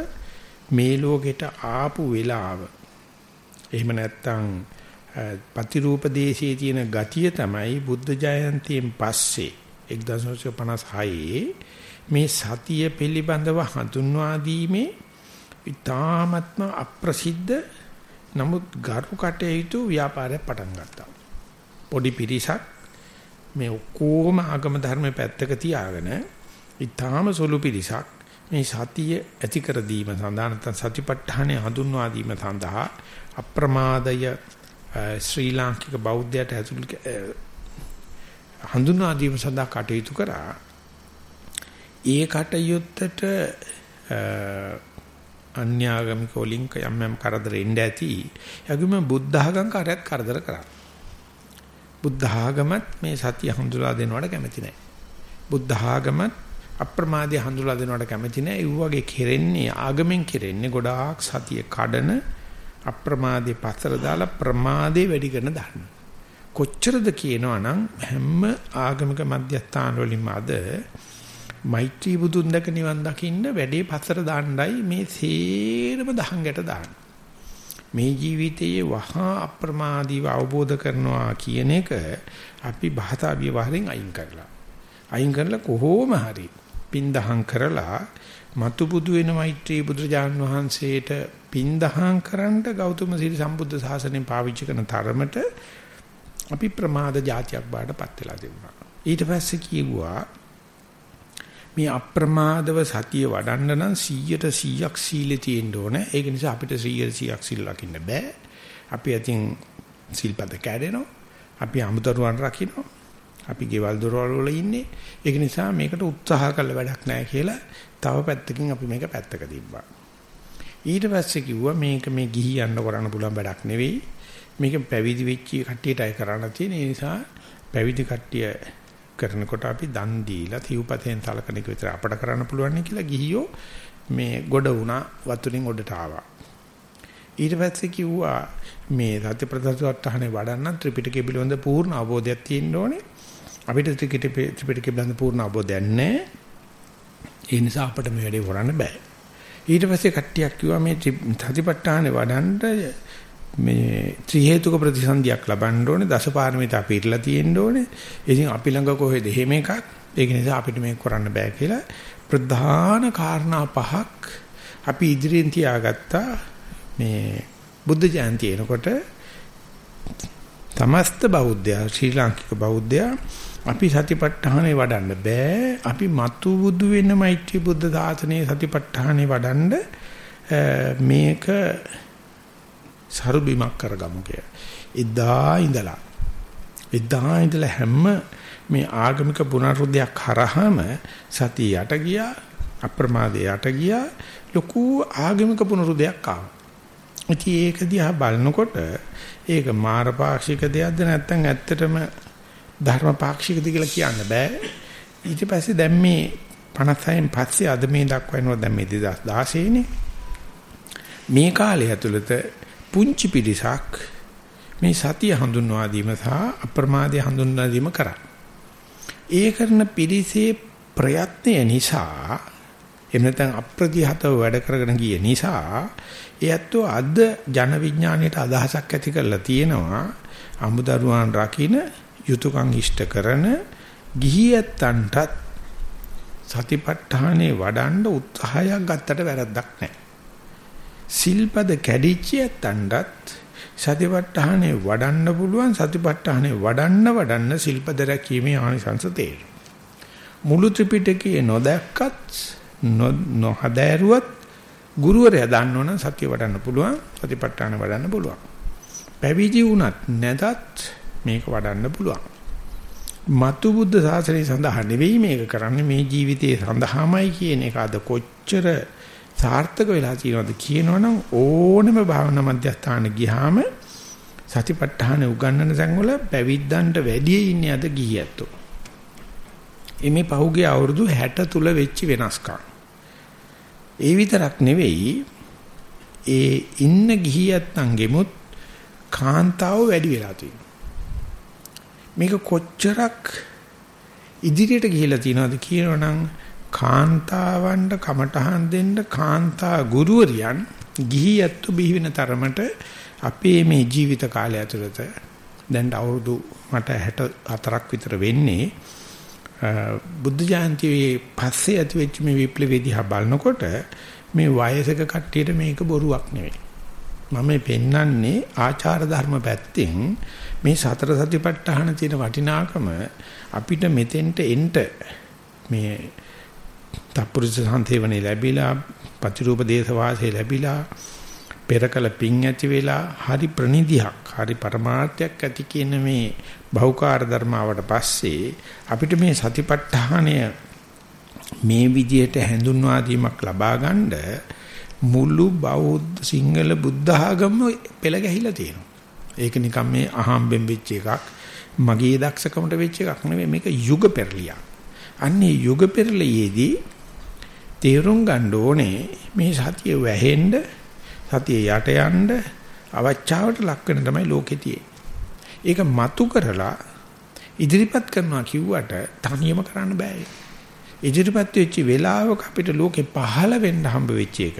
S1: මේ ලෝකෙට ආපු වෙලාව එහෙම නැත්නම් ප්‍රතිරූප දේශයේ තියෙන ගතිය තමයි බුද්ධ ජයන්තියෙන් පස්සේ 1956 මේ සතිය පිළිබඳව හඳුන්වා දීමේ ඊ타ත්ම අප්‍රසිද්ධ නමුත් ගරු කටයුතු ව්‍යාපාරයක් පටන් ගත්තා. පොඩි පිරිසක් මේ ඔක්කොම ආගම ධර්ම පැත්තක තියාගෙන ඊ타ම සුළු පිරිසක් මේ සතිය ඇති කර දීම සඳහා නැත්නම් සතිපට්ඨානය හඳුන්වා දීම සඳහා අප්‍රමාදය ශ්‍රී ලාංකික බෞද්ධයට ඇතුළු හඳුන්වා දීම සඳහා කටයුතු කරා ඒ කටයුත්තට අන්‍යාගමික වලින් යම් යම් කරදර එන්න ඇති. යගිම බුද්ධ ආගම් කාර්යයක් කරදර කරා. බුද්ධ ආගමත් මේ සතිය හඳුලා දෙනවට කැමති නැහැ. බුද්ධ ආගමත් අප්‍රමාදය හඳුලා දෙනවට කැමති නැහැ. ඒ වගේ කෙරෙන්නේ ආගමෙන් කෙරෙන්නේ ගොඩාක් සතිය කඩන අප්‍රමාදේ පතර දාලා ප්‍රමාදේ වැඩි කරන ධර්ම. කොච්චරද කියනවනම් හැම ආගමික මධ්‍යස්ථාන වලින්ම අද මෛත්‍රී බුදුන් දැක නිවන් දකින්න වැඩේ පතර දාන්නයි මේ සේරම දහංගට දාන්න. මේ ජීවිතයේ වහා අප්‍රමාදීව අවබෝධ කරනවා කියන එක අපි භාෂා විවහරෙන් අයින් කරලා. අයින් කරලා කොහොම හරි පින්දහම් කරලා මතු බුදු වෙන මෛත්‍රී බුදුරජාන් වහන්සේට පින්දහම් කරන්න ගෞතම සිරි සම්බුද්ධ ශාසනයෙන් පාවිච්චි කරන තරමට අපි ප්‍රමාද જાතියක් බාටපත් වෙලා තිබුණා. ඊට පස්සේ කිව්වා මේ අප්‍රමාදව සතිය වඩන්න නම් 100ට 100ක් සීලෙ තියෙන්න ඕනේ. ඒක නිසා අපිට 100ට 100ක් සිල් ලකින්න බෑ. අපි අතින් සිල්පද කැඩෙනවා. අපි අමුදරුවන් රකින්නවා. අපි ගෙවල් දොරවල් වල ඉන්නේ. ඒක නිසා මේකට උත්සාහ කළ වැඩක් නැහැ කියලා තව පැත්තකින් අපි මේක පැත්තක තිබ්බා. ඊට පස්සේ කිව්වා මේක මේ ගිහි යන්න කරන්න පුළුවන් වැඩක් නෙවෙයි. මේක පැවිදි වෙච්ච කට්ටියටයි කරන්න තියෙන. ඒ නිසා පැවිදි කට්ටිය කරනකොට අපි දන් දීලා තිව්පතෙන් තලකන එක විතර අපට කරන්න පුළුවන් කියලා ගිහියෝ මේ ගොඩ වුණා වතුරින් උඩට ආවා. ඊට පස්සේ කිව්වා මේ සත්‍ය ප්‍රතිපදාවටහනේ වඩන්න ත්‍රිපිටකය පිළිබඳ පූර්ණ අවබෝධයක් තියෙන්න ඕනේ. අපිට ත්‍රිපිටකය පිළිබඳ පූර්ණ අවබෝධයක් නැහැ. ඒ නිසා අපිට මේ වැඩේ කරන්න බෑ. ඊට පස්සේ කට්ටියක් කිව්වා මේ සතිපට්ඨානේ වඩන්න මේ ත්‍රි හේතුක ප්‍රතිසන්දියක් ලබන්න ඕනේ දසපාරමිතා පිරලා තියෙන්න ඕනේ. ඉතින් අපි ළඟ කොහෙද එහෙම එකක්? ඒක නිසා අපිට මේක කරන්න බෑ කියලා ප්‍රධාන කාරණා පහක් අපි ඉදිරියෙන් තියාගත්තා මේ බුද්ධ ජයන්ති එනකොට තමස්ත බෞද්ධයා ශ්‍රී ලාංකික බෞද්ධයා අපි සතිපට්ඨානේ වඩන්න බෑ අපි මතු බුදු වෙන මෛත්‍රී බුද්ධ දාසනේ සතිපට්ඨානේ වඩන්න මේක සරු බිමක් කරගමු කිය. එදා ඉඳලා එදා ඉඳලා හැම මේ ආගමික පුනරුද්ධයක් හරහාම සතිය යට ගියා අප්‍රමාදේ යට ගියා ලොකු ආගමික පුනරුද්ධයක් ආවා. ඉතින් ඒක දිහා බලනකොට ඒක මාරපාක්ෂික දෙයක්ද නැත්නම් ඇත්තටම ධර්ම පාක්ෂිකද කියලා කියන්න බෑ. ඊට පස්සේ දැන් මේ 56න් පස්සේ අද මේ දක්වනවා දැන් මේ 2016 නේ. මේ කාලය ඇතුළත පුංචි පිරිසක් මේ සතිය හඳුන්වා දීම සහ අප්‍රමාදය හඳුන්වා දීම කරා. ඒ කරන පිරිසේ ප්‍රයත්නය නිසා එහෙම නැත්නම් අප්‍රතිහතව වැඩ කරගෙන ගිය නිසා එයත් අද ජන විඥාණයට අදහසක් ඇති කරලා තියෙනවා අමුදරුවන් රකින්න යුතුයකම් ඉෂ්ට කරන ගිහියත්තන්ටත් සතිපට්ඨානේ වඩන්න උත්සාහයක් ගත්තට වැරද්දක් නැහැ. සිල්පද කැඩිච්ච යත්තන්ටත් සතිපට්ඨානේ වඩන්න පුළුවන් සතිපට්ඨානේ වඩන්න වඩන්න සිල්පද රැකීමේ ආනිසංස තේරෙනවා. මුළු ත්‍රිපිටකයේ නොදැක්කත් නොහදෑරුවත් ගුරුවරයා දන්නවනම් සතිය වඩන්න පුළුවන් සතිපට්ඨාන වඩන්න පුළුවන්. පැවිදි වුණත් නැතත් මේක වඩන්න පුළුවන්. මතු බුද්ධ ශාසනය සඳහා නෙවෙයි මේක කරන්නේ මේ ජීවිතයේ සඳහාමයි කියන එක අද කොච්චර සාර්ථක වෙලා තියෙනවද කියනවනම් ඕනෙම භාවනා මධ්‍යස්ථාන ගියාම සතිපට්ඨාන උගන්වන තැන්වල පැවිද්දන්ට වැඩි ඉන්නේ අද ගිහියැත්තෝ. එමේ පහුගිය අවුරුදු 60 තුල වෙච්ච වෙනස්කම්. ඒ විතරක් නෙවෙයි ඒ ඉන්න ගිහියැත්තන්ගෙමුත් කාන්තාව වැඩි වෙලා තියෙනවා. මේක කොච්චරක් ඉදිරියට ගිහිලා තියෙනවද කියනවනම් කාන්තාවන්ට කමටහන් දෙන්න කාන්තා ගුරුවරියන් ගිහියත්තු බිහි වෙන තරමට අපේ මේ ජීවිත කාලය ඇතුළත දැන් අවුරුදු මට 64ක් විතර වෙන්නේ බුද්ධ ජයන්තියේ පස්සේ ඇති වෙච්ච මේ විප්ලවය දිහා බලනකොට මේ වයසක කට්ටියට මේක බොරුවක් නෙවෙයි. මම පෙන්වන්නේ ආචාර ධර්ම පැත්තෙන් මේ සතර සතිපට්ඨාන තියෙන වටිනාකම අපිට මෙතෙන්ට එන්න මේ තප්පුරුෂ සම්තේවණේ ලැබිලා පතිරූප දේශ වාසයේ ලැබිලා පෙරකල පිං ඇති වෙලා හරි ප්‍රනිධියක් හරි පරමාර්ථයක් ඇති කියන මේ බහුකාර්ය ධර්මාවට පස්සේ අපිට මේ සතිපට්ඨානය මේ විදියට හැඳුන්වා දීමක් ලබා ගන්න මුළු බෞද්ධ සිංහල බුද්ධ ආගම පෙළ ගැහිලා තියෙනවා. ඒක නිකන් මේ අහම්බෙන් වෙච්ච එකක්. මගේ දක්ෂකමට වෙච්ච එකක් නෙවෙයි මේක යුග පෙරලියක්. අන්නේ යුග පෙරලියේදී තේරුම් ගන්න ඕනේ මේ සතිය වැහෙන්න සතිය යට යන්න අවචාවට ලක් වෙන තමයි ලෝකෙ ඒක මතු කරලා ඉදිරිපත් කරනවා කිව්වට තනියම කරන්න බෑ. ඉදිරිපත් වෙච්ච වෙලාවක අපිට ලෝකෙ පහළ වෙන්න හම්බ වෙච්ච එක.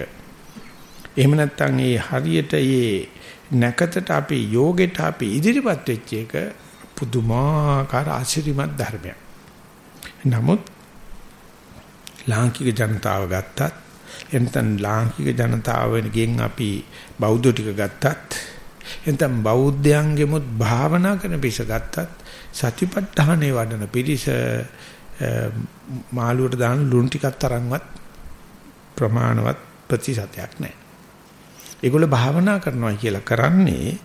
S1: එහෙම නැත්නම් ඒ හරියට ඒ නැකතට අපි යෝගෙට අපි ඉදිරිපත් වෙච්ච එක පුදුමාකාර ආශිර්වාද ධර්මයක්. නමුත් ලාංකික ජනතාව ගත්තත් එතන ලාංකික ජනතාවෙන්ගෙන් අපි බෞද්ධ ටික ගත්තත් එතන බෞද්ධයන්ගෙමුත් භාවනා කරන පිස ගත්තත් සතිපට්ඨානේ වඩන පිරිස මාළුවට දාන ලුණු ටිකක් තරම්වත් ප්‍රමාණවත් ප්‍රතිශතයක් නැහැ. ඒගොල්ල භාවනා කරනවා කියලා කරන්නේ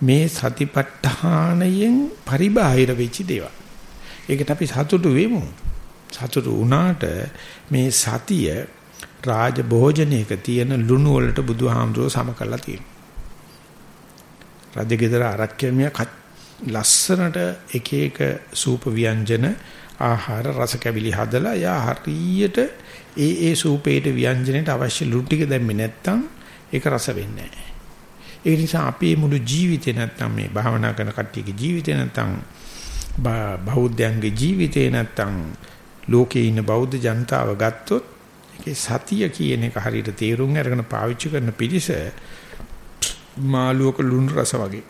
S1: මේ සතිපට්ඨානයෙන් පරිබාහිර වෙච්ච දේවල්. ඒකට අපි සතුටු වෙමු. සතුටු වුණාට මේ සතිය රාජ භෝජනයක තියෙන ලුණු වලට බුදුහාමුදුරුවෝ සම කරලා තියෙනවා. රජගෙදර ආරක්කමිය ලස්සනට එක එක සූප ව්‍යංජන ආහාර රස කැවිලි හදලා යා හරියට ඒ ඒ සූපේට ව්‍යංජනෙට අවශ්‍ය ලුණු ටික දැම්මේ නැත්තම් ඒක රස වෙන්නේ නැහැ. ඒ නිසා අපේ මුළු ජීවිතේ නැත්තම් මේ භාවනා කරන කට්ටියගේ ජීවිතේ නැත්තම් බෞද්ධයන්ගේ ජීවිතේ නැත්තම් ලෝකේ ඉන්න බෞද්ධ ජනතාව ගත්තොත් ඒකේ සතිය කියන එක හරියට තේරුම් අරගෙන පාවිච්චි කරන පිළිස මාළුවක ලුණු රස වගේ.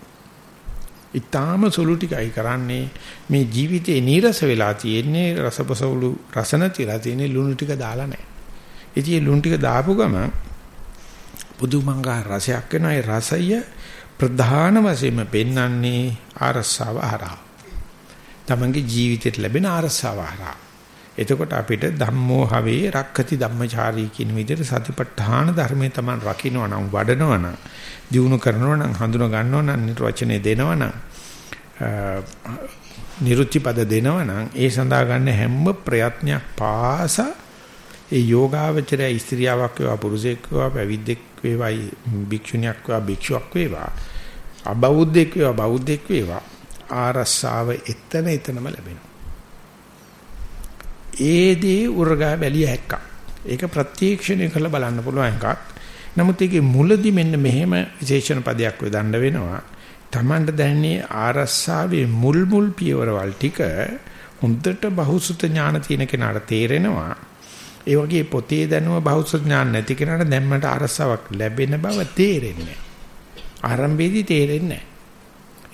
S1: ඊටාම සුළු ටිකයි කරන්නේ මේ ජීවිතේ නීරස වෙලා තියෙන්නේ රසපසවලු රස නැතිලා තියෙන්නේ ලුණු ටික දාලා නැහැ. ඉතින් ලුණු ටික දාපු ගම පුදුමංගා රසයක් වෙනවා. ඒ රසය ප්‍රධාන වශයෙන්ම පෙන්වන්නේ ආරස්සාව හරහා. තමන්ගේ ජීවිතයට ලැබෙන ආරස්සාව හරහා. එතකොට අපිට ධම්මෝ හවේ රක්කති ධම්මචාරී කියන විදිහට සතිපට්ඨාන ධර්මයේ Taman රකින්නවා නම් වඩනවා නම් දිනු කරනවා නම් හඳුන ගන්නවා නම් නිර්වචනය දෙනවා නම් නිරුත්ති පද දෙනවා නම් ඒ සඳහා ගන්න හැම ප්‍රයත්නයක් පාසා ඒ යෝගාවචරය ස්ත්‍රියාවක් වේවා පුරුෂයෙක් වේවා පැවිද්දෙක් වේවා භික්ෂුණියක් වේවා භික්ෂුවක් වේවා අබෞද්ධෙක් වේවා බෞද්ධෙක් වේවා ආරස්සාව එතන එතනම ලැබෙනවා ඒ දේ උරගා බැලිය හැක්කක්. ඒක ප්‍රත්‍යක්ෂණය කරලා බලන්න පුළුවන් එකක්. නමුත් ඒකේ මුලදි මෙන්න මෙහෙම විශේෂණ පදයක් වෙදන්න වෙනවා. Tamanට දැනන්නේ ආරස්සාවේ මුල් මුල් පියවරවල් ටික හොඳට බහුසුත ඥාන තියෙන කෙනාට තේරෙනවා. ඒ වගේ පොතේ දැනුම බහුසුත ඥාන නැති කෙනාට දැම්මට ආරස්සාවක් ලැබෙන බව තේරෙන්නේ නැහැ. ආරම්භයේදී තේරෙන්නේ නැහැ.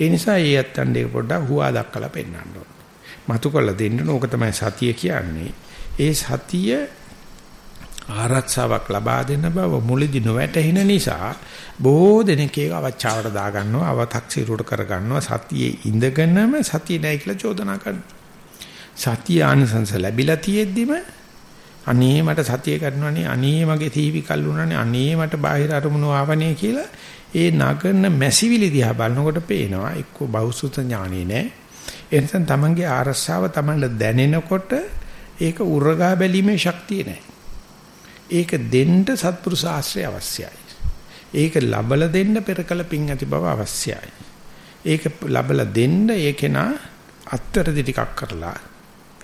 S1: ඒ නිසා ඒ යත්තන්ඩේ පොඩ්ඩක් හුවා දක්කලා පෙන්නන්න ඕන. මතු කළ දෙන්න ඕක තමයි සතිය කියන්නේ. ඒ සතිය ආරක්ෂාවක් ලබා දෙන බව මුලදි නොවැටහෙන නිසා බොහෝ දෙනෙක් ඒක අවචාවට දා ගන්නවා අව탁සිරුවට කර ගන්නවා සතියේ ඉඳගෙනම සතිය නැහැ කියලා චෝදනා කරනවා. සතිය ආනිසංස ලැබිලා තියෙද්දිම අනේ මට සතිය කරනවනේ අනේ මගේ තීවි කල්ුණානේ අනේ මට බාහිර අරමුණු ආවනේ කියලා ඒ නගන මැසිවිලි දිහා බලනකොට පේනවා එක්ක බෞසුත ඥානෙ නෑ එනිසා තමන්ගේ ආරස්සාව තමන්ට දැනෙනකොට ඒක උරගා බැලීමේ ශක්තිය නැහැ. ඒක දෙන්න සත්පුරුෂ ආශ්‍රය අවශ්‍යයි. ඒක ලබලා දෙන්න පෙරකල පිං ඇති බව අවශ්‍යයි. ඒක ලබලා දෙන්න ඒකේනා අත්තරදි ටිකක් කරලා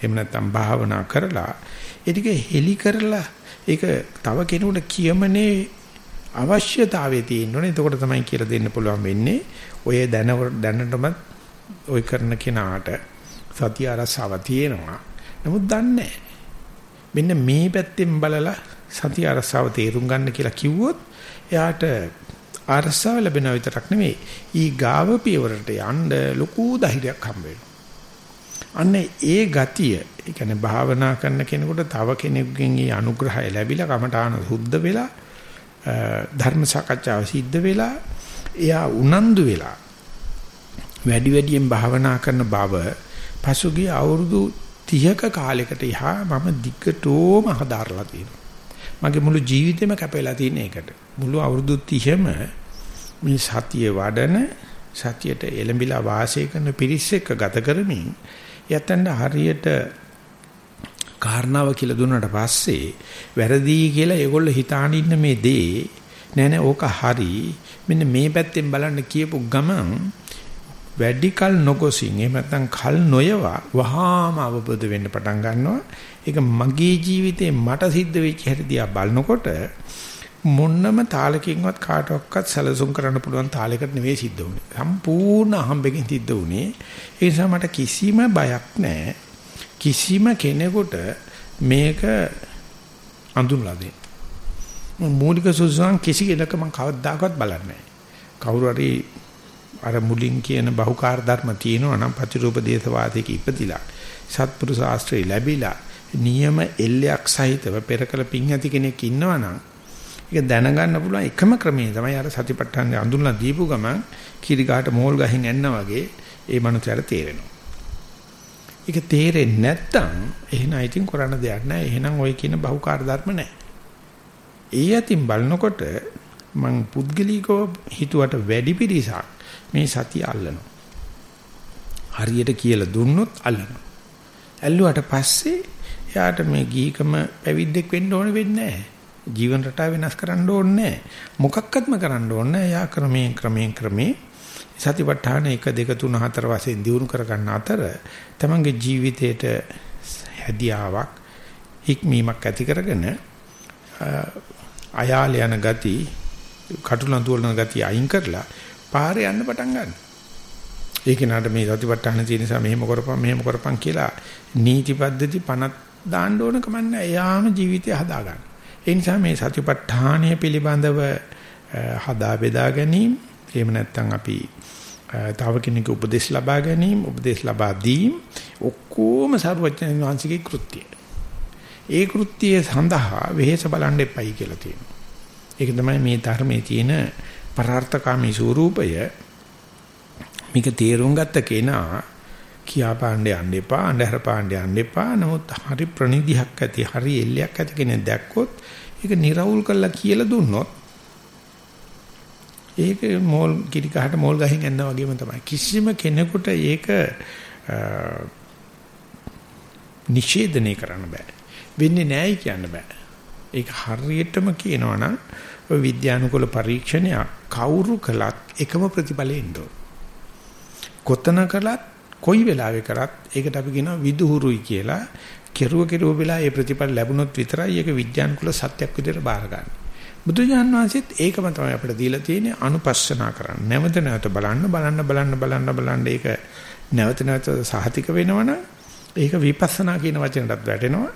S1: එහෙම නැත්නම් භාවනා කරලා ඒ ටික හෙලි කරලා ඒක තව කෙනෙකුට කියමනේ අවශ්‍යතාවයේ තියෙනවනේ එතකොට තමයි කියලා දෙන්න පුළුවන් වෙන්නේ. ඔය දැන දැනටමත් ওই කරන කෙනාට සතිය අරසාව තියෙනවා. නමුත් දන්නේ මෙන්න මේ පැත්තෙන් බලලා සතිය අරසාව තේරුම් ගන්න කියලා කිව්වොත් එයාට අරසාව ලැබෙන විතරක් නෙමෙයි. ඊ ගාව පියවරට යන්න ලොකු ධෛර්යයක් හම්බ අන්න ඒ ගතිය ඒ කියන්නේ භාවනා කරන කෙනෙකුට තව කෙනෙකුගෙන් ඒ අනුග්‍රහය ලැබිලා කමඨාන සුද්ධ වෙලා ධර්ම සාකච්ඡාව සිද්ධ වෙලා එයා උනන්දු වෙලා වැඩි වැඩියෙන් භාවනා කරන බව පසුගිය අවුරුදු 30ක කාලයකට එහා මම දිගටම හදාarලා තියෙනවා. මගේ මුළු ජීවිතේම කැපෙලා තියෙන එකට. මුළු අවුරුදු 30ම මේ සතිය වඩන සතියට එළඹිලා වාසය කරන පිරිස් එක්ක ගත කරමින් යතන හරියට කාරණාව කියලා දුන්නාට පස්සේ වැරදි කියලා ඒගොල්ලෝ හිතාන ඉන්න මේ දේ නෑ නෑ ඕක හරි මෙන්න මේ පැත්තෙන් බලන්න කියපු ගමන් වැඩි කල නොගොසින් එහෙම නැත්නම් කල් නොයවා වහාම අවබෝධ වෙන්න පටන් ගන්නවා. ඒක මගේ ජීවිතේ මට සිද්ධ වෙච්ච හැටි දිහා බලනකොට මොන්නම තාලකින්වත් කාටවත් සැලසුම් කරන්න පුළුවන් තාලයකට නෙවෙයි සිද්ධ වුනේ. සම්පූර්ණ අහම්බෙකින් සිද්ධ වුනේ. ඒ නිසා මට කිසිම බයක් නැහැ. කිසිම කෙනෙකුට මේක අඳුනලා දෙන්න. මූලික සුසුම් කිසි කෙනෙක් මම කවදාකවත් බලන්නේ නැහැ. කවුරු හරි අර මුලින් කියන බහුකාර්ය ධර්ම තියෙනවා නම් ප්‍රතිරූප දේශවාදයක ඉපදිලා සත්පුරුෂ ආශ්‍රය ලැබිලා නියම එල්ලයක් සහිතව පෙරකල පිං ඇති කෙනෙක් ඉන්නවා නම් ඒක දැනගන්න පුළුවන් එකම ක්‍රමය තමයි අර සතිපට්ඨාන අඳුනලා දීපු ගමන් කිරි ගහට මෝල් ගහින් ඇන්න වගේ ඒ මනුස්සයාට තේරෙනවා. ඒක තේරෙන්නේ නැත්තම් එහෙනම් ඉතින් කරන්න දෙයක් නැහැ. එහෙනම් ওই කියන බහුකාර්ය ධර්ම නැහැ. ඒ අතින් බලනකොට මං පුද්ගලිකව හිතුවට වැඩි පිරිසක් මේ සතිය අල්ලනවා. හරියට කියලා දුන්නොත් අල්ලනවා. ඇල්ලුවට පස්සේ එයාට මේ ගීකම පැවිද්දෙක් වෙන්න ඕන වෙන්නේ නැහැ. ජීවන රටාව වෙනස් කරන්න ඕනේ නැහැ. මොකක්වත්ම කරන්න ඕනේ නැහැ. එයා ක්‍රමයෙන් ක්‍රමයෙන් ක්‍රමයෙන් සතිපට්ඨාන 1 2 3 4 වශයෙන් දියුණු කර ගන්න අතර තමන්ගේ ජීවිතේට හැදියාවක් හික්මීමක් ඇති කරගෙන අයාල යන ගති කටුලන්තු වලන ගති අයින් කරලා පාරේ යන්න පටන් ගන්න. ඒක නට මේ සතිපට්ඨාන තියෙන නිසා මෙහෙම කරපන් මෙහෙම කරපන් කියලා නීති පද්ධති පනත් දාන්න ඕන කමන්නේ. එයාම ජීවිතය හදා ගන්න. ඒ නිසා මේ සතිපට්ඨානය පිළිබඳව හදා බෙදා ගැනීම එහෙම නැත්නම් අපි තව කෙනෙක් උපදෙස් ලබා ගැනීම උපදෙස් ලබා දීම ඔක්කොම සර්වඥ වංශිකේ කෘත්‍යය. ඒ කෘත්‍යය සඳහා වෙහෙස බලන්න එපයි කියලා තියෙනවා. ඒක තමයි මේ ධර්මයේ තියෙන පරාර්ථකාමී ස්වરૂපය මේක තේරුම් ගත්ත කෙනා කියා පාණ්ඩ යන්න එපා අන්ධහර පාණ්ඩ යන්න එපා. නමුත් හරි ප්‍රනිධියක් ඇති හරි එල්ලයක් ඇති කෙනෙක් දැක්කොත් ඒක निराවුල් කරලා කියලා දුන්නොත් ඒක මෝල් කිරි කහට මෝල් ගහින් යනවා වගේම තමයි. කිසිම කෙනෙකුට ඒක නිෂේධනය කරන්න බෑ. වෙන්නේ නෑයි කියන්න බෑ. ඒක හරියටම කියනවනම් ඔය විද්‍යානුකූල පරීක්ෂණයක් කවුරු කළත් එකම ප්‍රතිඵලෙ එන්න කොතන කළත් කොයි වෙලාවෙ කරත් ඒකට අපි කියනවා විදුහුරුයි කියලා කෙරුව කෙරුව වෙලා ඒ ප්‍රතිඵල ලැබුණොත් විතරයි ඒක විද්‍යානුකූල සත්‍යයක් විදිහට බාර ගන්න. බුදුජාන් වහන්සේත් ඒකම තමයි අපිට දීලා තියෙන්නේ අනුපස්සනා කරන්න. නැවත නැවත බලන්න බලන්න බලන්න බලන්න බලන්න ඒක නැවත නැවත සහතික වෙනවනම් ඒක විපස්සනා කියන වචනටත් වැටෙනවා.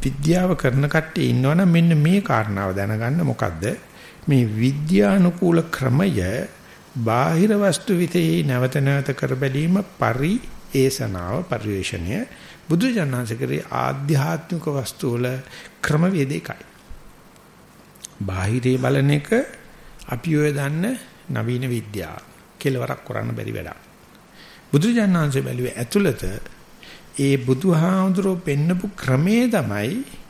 S1: විද්‍යාව කරන කට්ටිය ඉන්නවනම් මෙන්න මේ කාරණාව දැනගන්න මොකද්ද මේ විද්‍යානුකූල ක්‍රමය බාහිර වස්තු විතේ නැවත නැවත කර බැලීම පරි ඒසනාව පරිවේෂණය බුදු ජානසකරේ ආධ්‍යාත්මික වස්තු වල ක්‍රමවේද එකයි බාහිරේ බලන එක අපි ඔය දන්න නවීන විද්‍යාව කෙලවරක් කරන්න බැරි වැඩක් බුදු ජානන්සේ බැලුවේ ඇතුළත ඒ බුදුහාමුදුරුවෝ පෙන්නපු ක්‍රමේ තමයි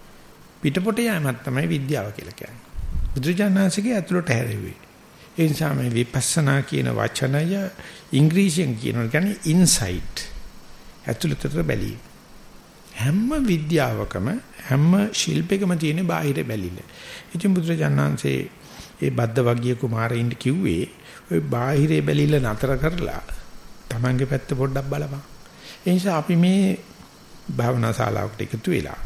S1: පිටපොට යෑමක් තමයි විද්‍යාව කියලා කියන්නේ. බුදුජානනාංශගේ ඇතුළට හැරෙවි. ඒ නිසා මේ විපස්සනා කියන වචනය ඉංග්‍රීසියෙන් කියනවා කියන්නේ ඉන්සයිට්. ඇතුළතට බැලීම. හැම විද්‍යාවකම හැම ශිල්පයකම තියෙන බාහිර බැලිල. ඉතින් බුදුරජාණන්සේ ඒ බද්ද වග්ගිය කුමාරයින්ට කිව්වේ ওই බාහිරේ බැලිල නතර කරලා Tamange පැත්ත පොඩ්ඩක් බලපන්. ඒ නිසා අපි මේ භාවනා ශාලාවකට එකතු වෙලා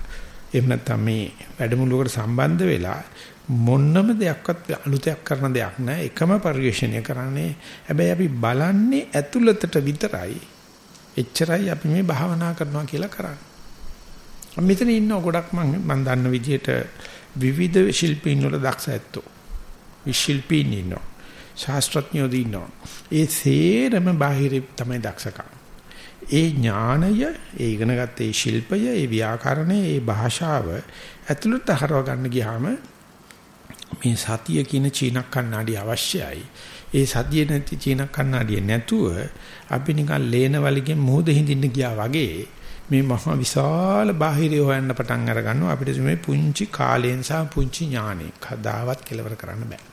S1: එහෙම නැත්නම් මේ වැඩමුළුවකට සම්බන්ධ වෙලා මොන්නම දෙයක්වත් අලුතයක් කරන දෙයක් නෑ. එකම පරිශ්‍රණය කරන්නේ හැබැයි අපි බලන්නේ ඇතුළතට විතරයි. එච්චරයි අපි මේ භාවනා කරනවා කියලා කරන්නේ. මෙතන ඉන්න ගොඩක් මම මම දන්න විදිහට විවිධ ශිල්පීන් වල දක්ෂ ඇත්තෝ. විශිල්පීන් ඉන්නවා. ශාස්ත්‍රඥයෝ ඉන්නවා. ඒ සේරම බාහිර තමයි දක්ෂකම්. ඒ ඥාණය, ඒ ඉගෙනගත්ත ඒ ශිල්පය, ඒ ව්‍යාකරණය, ඒ භාෂාව ඇතුළට හරව ගන්න ගියාම මේ සතිය කියන චීන කන්නාඩි අවශ්‍යයි. ඒ සතිය නැති චීන කන්නාඩිය නැතුව අපි නිකන් ලේන වලිගෙන් මොහොත හිඳින්න ගියා වගේ මේ මහා විශාල බාහිරය හොයන්න පටන් අර ගන්නවා අපිට මේ පුංචි කාලයෙන් සහ පුංචි ඥානෙ කදාවත් කෙලවර කරන්න බෑ.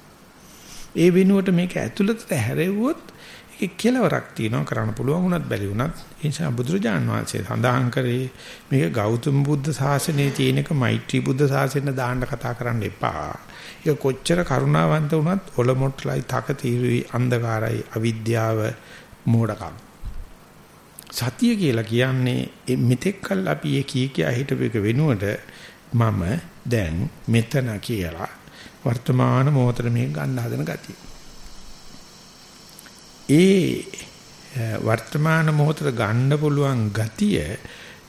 S1: ඒ වෙනුවට මේක ඇතුළතට හැරෙව්වොත් ඒකේ කෙලවරක් තියෙනවා කරන්න පුළුවන් වුණත් බැරි වුණත් ඒ නිසා බුදුරජාණන් වහන්සේ සඳහන් කරේ මේක ගෞතම බුද්ධ ශාසනයේ තියෙන එක මෛත්‍රී බුද්ධ ශාසනයෙන් දාන්න කතා කරන්න එපා. ඒක කොච්චර කරුණාවන්ත වුණත් ඔලොමොට්ලයි තක తీරුයි අන්ධකාරයි අවිද්‍යාව මෝඩකම්. සතිය කියලා කියන්නේ මෙතෙක් කල් අපි ඒ කී කියා හිටපු එක වෙනුවට මම දැන් මෙතන කියලා වර්තමාන මොහොතේ මේ ගන්න හදන ගතිය. ඒ වර්තමාන මොහොතේ ගන්න පුළුවන් ගතිය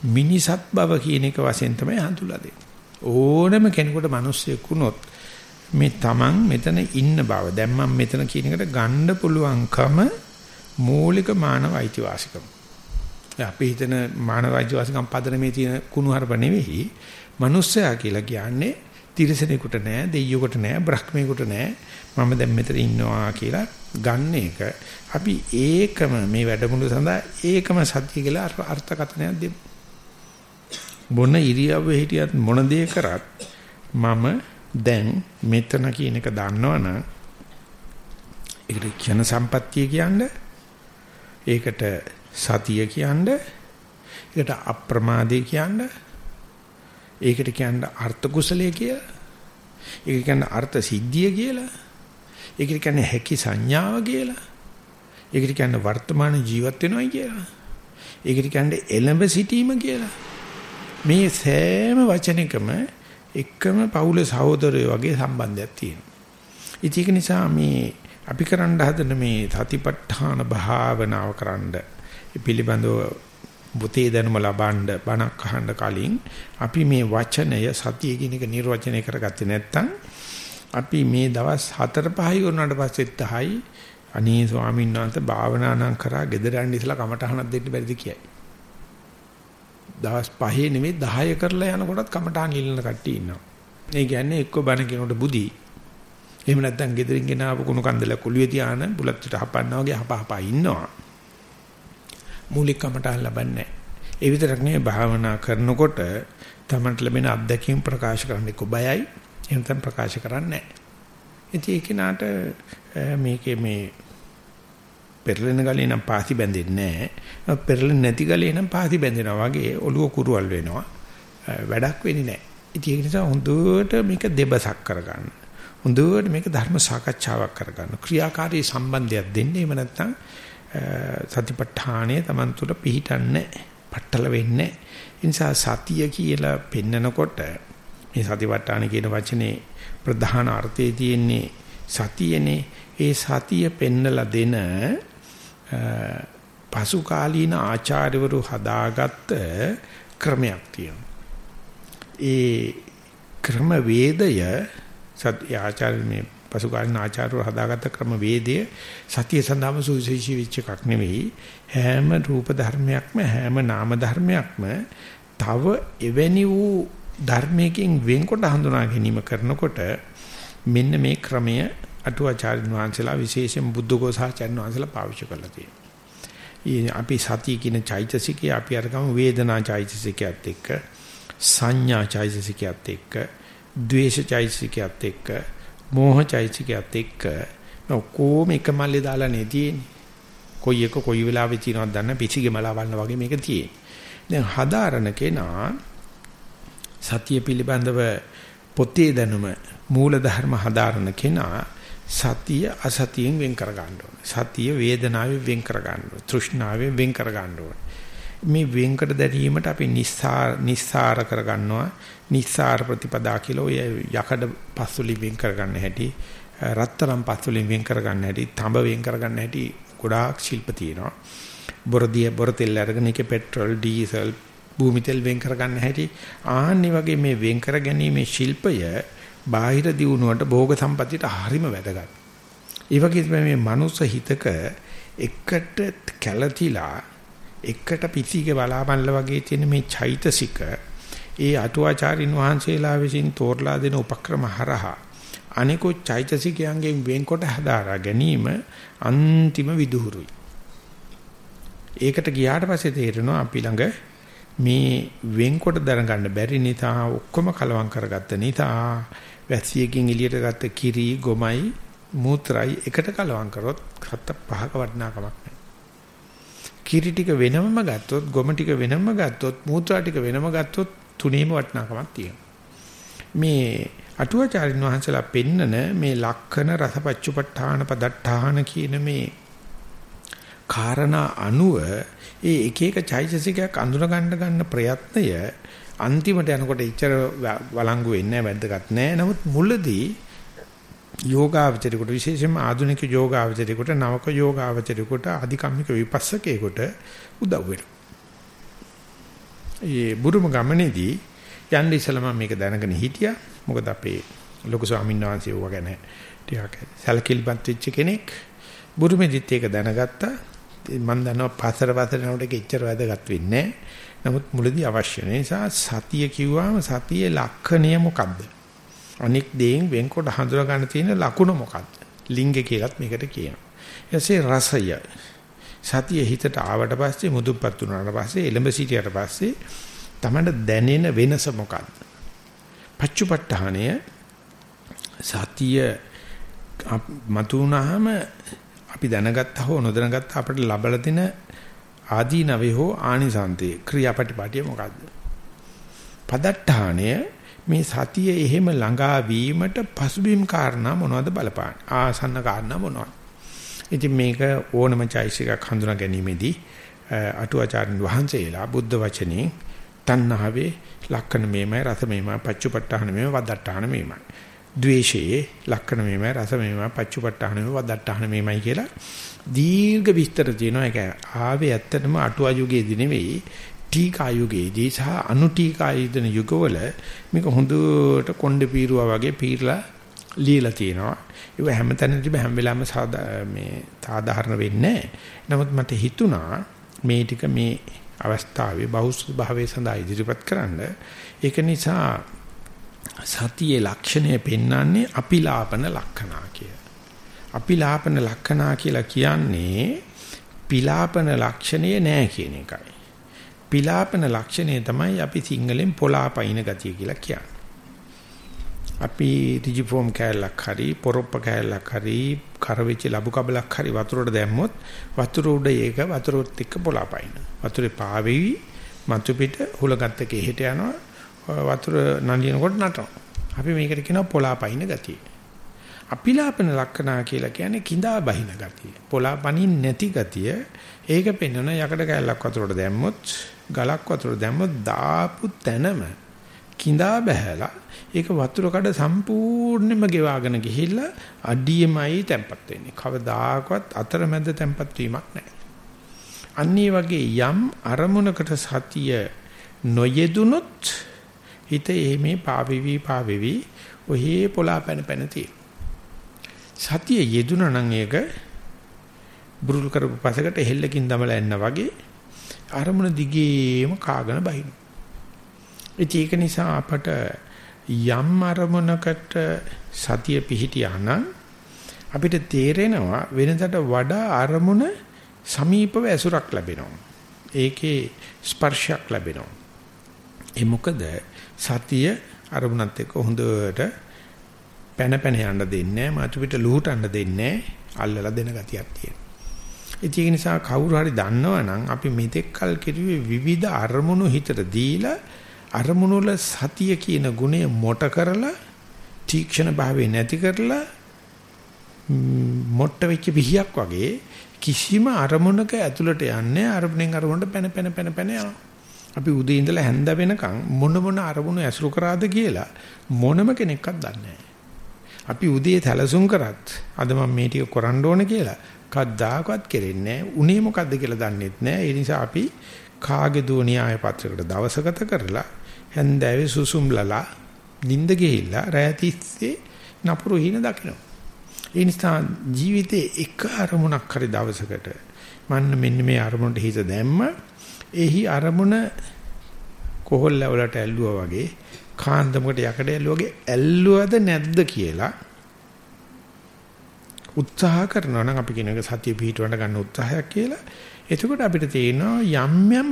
S1: මිනිසත් බව කියන එක වශයෙන් තමයි හඳුල්ලා දෙන්නේ. ඕනම කෙනෙකුට මිනිස්සෙක් වුණොත් මේ Taman මෙතන ඉන්න බව දැන් මම මෙතන කියන එකට ගන්න පුළුවන්කම මූලික මානව අයිතිවාසිකම. අපි හිතන මානව අයිතිවාසිකම් පදනමේ තියෙන කුණුහරුප නෙවෙයි. මිනිස්සයා කියලා කියන්නේ තිරසනෙකුට නෑ, දෙයියෙකුට නෑ, බ්‍රහ්මයෙකුට නෑ. මම දැන් මෙතන ඉන්නවා කියලා ගන්න එක. අපි ඒකම මේ වැඩමුළු සඳහා ඒකම සත්‍ය කියලා අර්ථකථනයක් දෙමු. මොන ඉරියව්වේ හිටියත් මොන දේ කරත් මම දැන් මෙතන කියන එක දන්නවනම් ඒකට ක්ෂණ සම්පත්තිය කියන්නේ ඒකට සතිය කියන්නේ ඒකට අප්‍රමාදේ කියන්නේ ඒකට කියන්නේ අර්ථ කුසලයේ කියලා ඒකට කියන්නේ අර්ථ සිද්ධිය කියලා ඒකට කියන්නේ හැකි සංඥාව කියලා. ඒකට කියන්නේ වර්තමාන ජීවත් වෙනවයි කියලා. ඒකට කියන්නේ එළඹ සිටීම කියලා. මේ සෑම වචනයකම එකම පවුල සහෝදරයෝ වගේ සම්බන්ධයක් තියෙනවා. ඒක නිසා මේ අපි කරන්න හදන මේ සතිපට්ඨාන භාවනාව කරන්න පිළිබඳව බුතේ දැනුම ලබන්න බණක් අහන්න කලින් අපි මේ වචනය සතිය කියන එක නිර්වචනය කරගත්තේ නැත්නම් අපි මේ දවස් 4 5 වුණාට පස්සෙත් 10යි අනේ ස්වාමීන් වහන්සේ භාවනා නම් කරා gedara යන්න ඉස්සලා කමටහනක් දෙන්න බැරිද කියයි. දවස් 5 නෙමෙයි 10 කරලා යනකොටත් කමටහන් ඉල්ලන කට්ටිය ඉන්නවා. ඒ කියන්නේ එක්ක බණ කෙනෙකුට බුදි එහෙම නැත්නම් ගෙදරින් ගෙන ආපු කුණු කන්දලක් ඔළුවේ තියාන බුලත් පිට හපන්නා වගේ හපහපා ඉන්නවා. මූලික කමටහන් ලබන්නේ ඒ විතරක් නෙවෙයි භාවනා කරනකොට තමන්ට ලැබෙන අත්දැකීම් ප්‍රකාශ කරන්න එක්ක බයයි එහෙම නැත්නම් ප්‍රකාශ කරන්නේ නැහැ. ඉතින් ඒ කෙනාට මේකේ මේ පෙරලෙන ගලේ නම් පාසි බැඳෙන්නේ නැහැ. පෙරලෙන්නේ නැති ගලේ නම් පාසි බැඳෙනවා වගේ ඔළුව කුරුවල් වෙනවා. වැඩක් වෙන්නේ නැහැ. ඉතින් ඒක නිසා හොඳට මේක දෙබසක් කරගන්න. හොඳට මේක ධර්ම සාකච්ඡාවක් කරගන්න. ක්‍රියාකාරී සම්බන්ධයක් දෙන්න. එහෙම නැත්නම් සතිපට්ඨානය Taman තුල පිහිටන්නේ පట్టල වෙන්නේ. ඒ නිසා සතිය කියලා පෙන්නකොට මේ සතිපට්ඨාන කියන වචනේ ප්‍රධාන අර්ථයේ තියෙන්නේ සතියනේ. ඒ සතිය පෙන්නලා දෙන පසු කාලීන ආචාර්යවරු හදාගත්ත ක්‍රමයක් තියෙනවා. ඒ ක්‍රම වේදය සත්‍ය ආචාර්ය මේ පසු කාලීන ආචාර්යවරු හදාගත්ත ක්‍රම වේදය සතිය සඳහාම සුවිශේෂී වෙච්ච එකක් නෙවෙයි. හැම රූප ධර්මයක්ම හැම නාම ධර්මයක්ම තව එවැනි වූ ධර්මයකින් වෙන්කොට හඳුනා ගැනීම කරනකොට මෙන්න මේ ක්‍රමය අටුවාචාර්යන් වහන්සේලා විශේෂයෙන් බුද්ධඝෝසාචාර්යන් වහන්සේලා පාවිච්චි කරලා තියෙනවා. අපි සතිය කියන චෛතසිකය අපි අරගම වේදනා චෛතසිකයත් එක්ක සංඥා චෛතසිකයත් එක්ක ද්වේෂ චෛතසිකයත් එක්ක මෝහ චෛතසිකයත් එක්ක ඔක්කොම එක මල්ලේ දාලා නේ තියෙන්නේ. කොයි එක කොයි වෙලාවෙ තියෙනවද දන්න පිසිගේ මලාවල්න වගේ මේක තියෙන්නේ. දැන් හදාරන කෙනා සතිය පිළිබඳව පොතේ දැනුම මූල ධර්ම හදාරන කෙනා සතිය අසතියෙන් වෙන් කර ගන්න ඕනේ. සතිය වේදනාවෙන් වෙන් කර ගන්න ඕනේ. තෘෂ්ණාවෙන් වෙන් කර ගන්න ඕනේ. මේ වෙන්කට දැරීමට අපි නිස්සාර නිස්සාර කර ගන්නවා. නිස්සාර ප්‍රතිපදා කියලා ඔය යකඩ පස්වලින් වෙන් කර ගන්න හැටි, රත්තරන් පස්වලින් වෙන් කර ගන්න හැටි, තඹ වෙන් කර ගන්න හැටි ගොඩාක් ශිල්ප තියෙනවා. බොරදිය බොරතෙල් අරගෙන ඒකේ පෙට්‍රල්, ඩීසල්, භූමි තෙල් වෙන් කර ගන්න හැටි. ආන්නේ වගේ මේ වෙන් කර ගැනීමේ ශිල්පය බාහිර දියුණුවට භෝග සම්පත්තියට හරිම වැදගත්. ඒ වගේ මේ මනුස්ස හිතක එකට කැළතිලා එකට පිටිගේ බලාපල්ල වගේ තියෙන මේ චෛතසික ඒ අටුවාචාරින් වහන්සේලා විසින් තෝරලා දෙන උපක්‍රම හරහා අනිකුත් චෛතසිකයන්ගෙන් වෙන්කොට හදාරා ගැනීම අන්තිම විදුහුරුයි. ඒකට ගියාට පස්සේ තේරෙනවා අපි ළඟ මේ වෙන්කොට දරගන්න බැරි නිසා ඔක්කොම කලවම් කරගත්ත නිසා වැසියකින් එළියට ගත්ත කිරි ගොමයි මූත්‍රායි එකට කලවම් කරොත් හත පහක වටිනාකමක් නැහැ. කිරි ටික වෙනමම ගත්තොත් ගොම ටික වෙනමම ගත්තොත් මූත්‍රා ටික වෙනම ගත්තොත් තුනේම වටිනාකමක් තියෙනවා. මේ අටුවාචාරින් වහන්සේලා පෙන්නන මේ ලක්ෂණ රසපච්චුපට්ඨාන පදට්ඨාන කියන මේ කාරණා අනුව ඒ එක එක චෛතසිකයක් අඳුන ගන්න ගන්න ප්‍රයත්නය අන්තිමට යනකොට ඉච්චර වළංගු වෙන්නේ නැහැ වැදගත් නැහැ. නමුත් මුලදී යෝගාවචරිකට විශේෂයෙන්ම ආධුනික යෝගාවචරිකට නවක යෝගාවචරිකට අධිකම්මික විපස්සකේකට උදව් වෙනවා. ඒ බුරුම ගමනේදී යන්නේ ඉස්සලම මේක දැනගෙන හිටියා. මොකද අපේ ලොකු ස්වාමීන් වහන්සේ වුණා ගැන ටිකක් සැලකිලිපත් වෙච්ච කෙනෙක්. බුරුමෙදිත් ඒක දැනගත්තා. මම දන්නවා පතර පතර නෝට කිච්චර වැදගත් වෙන්නේ නමුත් මුලදී අවශ්‍ය නිසා සතිය කිව්වම සතියේ ලක්ෂණය මොකද්ද? අනික් දේෙන් වෙන්කොට හඳුනා ගන්න තියෙන ලකුණ මොකද්ද? ලිංග කියලත් මේකට කියනවා. ඊටසේ රසය. සතිය හිතට ආවට පස්සේ මුදුපත් වුණාට පස්සේ එලඹ සිටියට පස්සේ තමයි දැනෙන වෙනස මොකද්ද? පච්චුපට්ඨානය සතිය මතුනහම අපි දැනගත්තා හෝ නොදැනගත්තා අපිට ලබලා දෙන ආදීනවේ හෝ ආනිසන්තේ ක්‍රියාපටිපාටිය මොකද්ද? පදට්ඨානය මේ සතිය එහෙම ළඟා වීමට පසුබිම් කාරණා මොනවද බලපාන්නේ? ආසන්න කාරණා මොනවද? ඉතින් මේක ඕනම චෛසිකක් හඳුනා ගැනීමේදී අටුවාචාර්ය වහන්සේලා බුද්ධ වචනේ තණ්හාවේ ලක්ෂණ මේමය රස මේමය පච්චුපට්ඨාන මේමය වදට්ඨාන මේමය ද්වේෂයේ ලක්ෂණ මේමය රස මේමය පච්චුපට්ඨාන මේමය වදට්ඨාන මේමයි කියලා දීර්ඝ විස්තර තියෙනවා ඒක ආවේ ඇත්තටම අටුවා යුගයේදී නෙවෙයි ටීකා යුගයේදී සහ අනු ටීකා යුදන යුගවල මේක හොඳට කොණ්ඩේ පීරුවා වගේ පීරලා লীලා තියෙනවා. ඒක හැමතැනදීම හැම වෙලාවෙම මේ සාධාරණ වෙන්නේ නමුත් මට හිතුණා මේ ටික මේ අවස්ථාවේ බෞද්ධ භාවයේ සඳහා ඉදිරිපත් කරන්න. ඒක නිසා සතියේ ලක්ෂණය පෙන්වන්නේ අපිලාපන ලක්ෂණා කිය. අපිලාපන ලක්ෂණා කියලා කියන්නේ පිලාපන ලක්ෂණය නෑ කියන එකයි. පිලාපන ලක්ෂණය තමයි අපි සිංහලෙන් පොලාපයින් ගතිය කියලා කියන්නේ. අපි රිජිෆෝම් කෑල්ලක් හරි පොරොප්ප කෑල්ලක් හරි කරවිච්ච ලබු කබලක් හරි වතුරට දැම්මොත් වතුර උඩ ඒක වතුරත් එක්ක පොලාපයින්. වතුරේ පාවෙවි මතු පිට හුලගත්ත කෙහෙට යනවා වතුර නලියනකොට නටනවා. අපි මේකට කියනවා පොලාපයින් ගතිය. අපිලාපන ලක්ෂණා කියලා කියන්නේ කිඳා බහින ගතිය. පොලාපනින් නැති ගතිය. ඒක පෙන්වන යකඩ කෑල්ලක් වතුරට දැම්මොත් ගලක් වතුරට දැම්මොත් දාපු තැනම කිඳා බහැලා ඒක වතුර කඩ සම්පූර්ණයෙන්ම ගෙවාගෙන ගිහිල්ලා අඩියමයි තැම්පත් වෙන්නේ. කවදාකවත් අතරමැද තැම්පත් වීමක් නැහැ. අන්නේ වගේ යම් අරමුණකට සතිය නොයෙදුනොත් හිත එමේ පාවිවි පාවිවි ඔහේ පොලාපැන පැන සතිය යෙදුනා නම් ඒක බුරුල් කරපු පසකට හෙල්ලකින් දමලා එන්න වගේ අරමුණ දිගේම කාගෙන බහිනවා. ඒක නිසා අපට යම් අරමුණකට සතිය පිහිටියා නම් අපිට තේරෙනවා වෙනදට වඩා අරමුණ සමීපව ඇසුරක් ලැබෙනවා. ඒකේ ස්පර්ශයක් ලැබෙනවා. ඒ මොකද සතිය අරමුණත් එක්ක හොඳට පැන පැන යන්න දෙන්නේ නැහැ. මතු පිට ලුහුටන්න දෙන්නේ නැහැ. අල්ලලා දෙන ගතියක් තියෙනවා. ඒක නිසා කවුරු හරි දන්නවනම් අපි මෙතෙක් කල් කිරුවේ විවිධ අරමුණු හිතට දීලා අරමුණු වල සතිය කියන ගුණය මොට කරලා තීක්ෂණ භාවය නැති කරලා මොට්ට වෙච්ච පිහියක් වගේ කිසිම අරමුණක ඇතුළට යන්නේ අරමුණෙන් අරමුණට පැන පැන පැන පැන යනවා. අපි උදේ ඉඳලා හැන්ද වෙනකන් මොන මොන අරමුණු ඇසුරු කරාද කියලා මොනම කෙනෙක්වත් දන්නේ අපි උදේ තැලසුම් කරත් අද මම මේ ටික කරන්න ඕන කියලා කද්දාකවත් කෙරෙන්නේ නැහැ. උනේ මොකද්ද කියලා දන්නෙත් නැහැ. ඒ නිසා අපි කාගේ දෝ න්‍යාය පත්‍රයකට දවස ගත කරලා හැන්දෑවේ සුසුම්ලලා නිින්ද ගිහිල්ලා රැය තිස්සේ නපුරු හින දකිනවා. ඒ නිසා ජීවිතේ එක අරමුණක් හරි දවසකට මන්න මෙන්න මේ අරමුණට හිත දැම්ම එහි අරමුණ කොහොල්ල වලට ඇල්ලුවා වගේ කාන්දමකට යකඩ ඇල්ලුවා වගේ ඇල්ලුවද නැද්ද කියලා උත්සාහ කරනවා නම් අපි කියන එක සතිය පිහිටවන්න ගන්න උත්සාහයක් කියලා එතකොට අපිට තේරෙනවා යම් යම්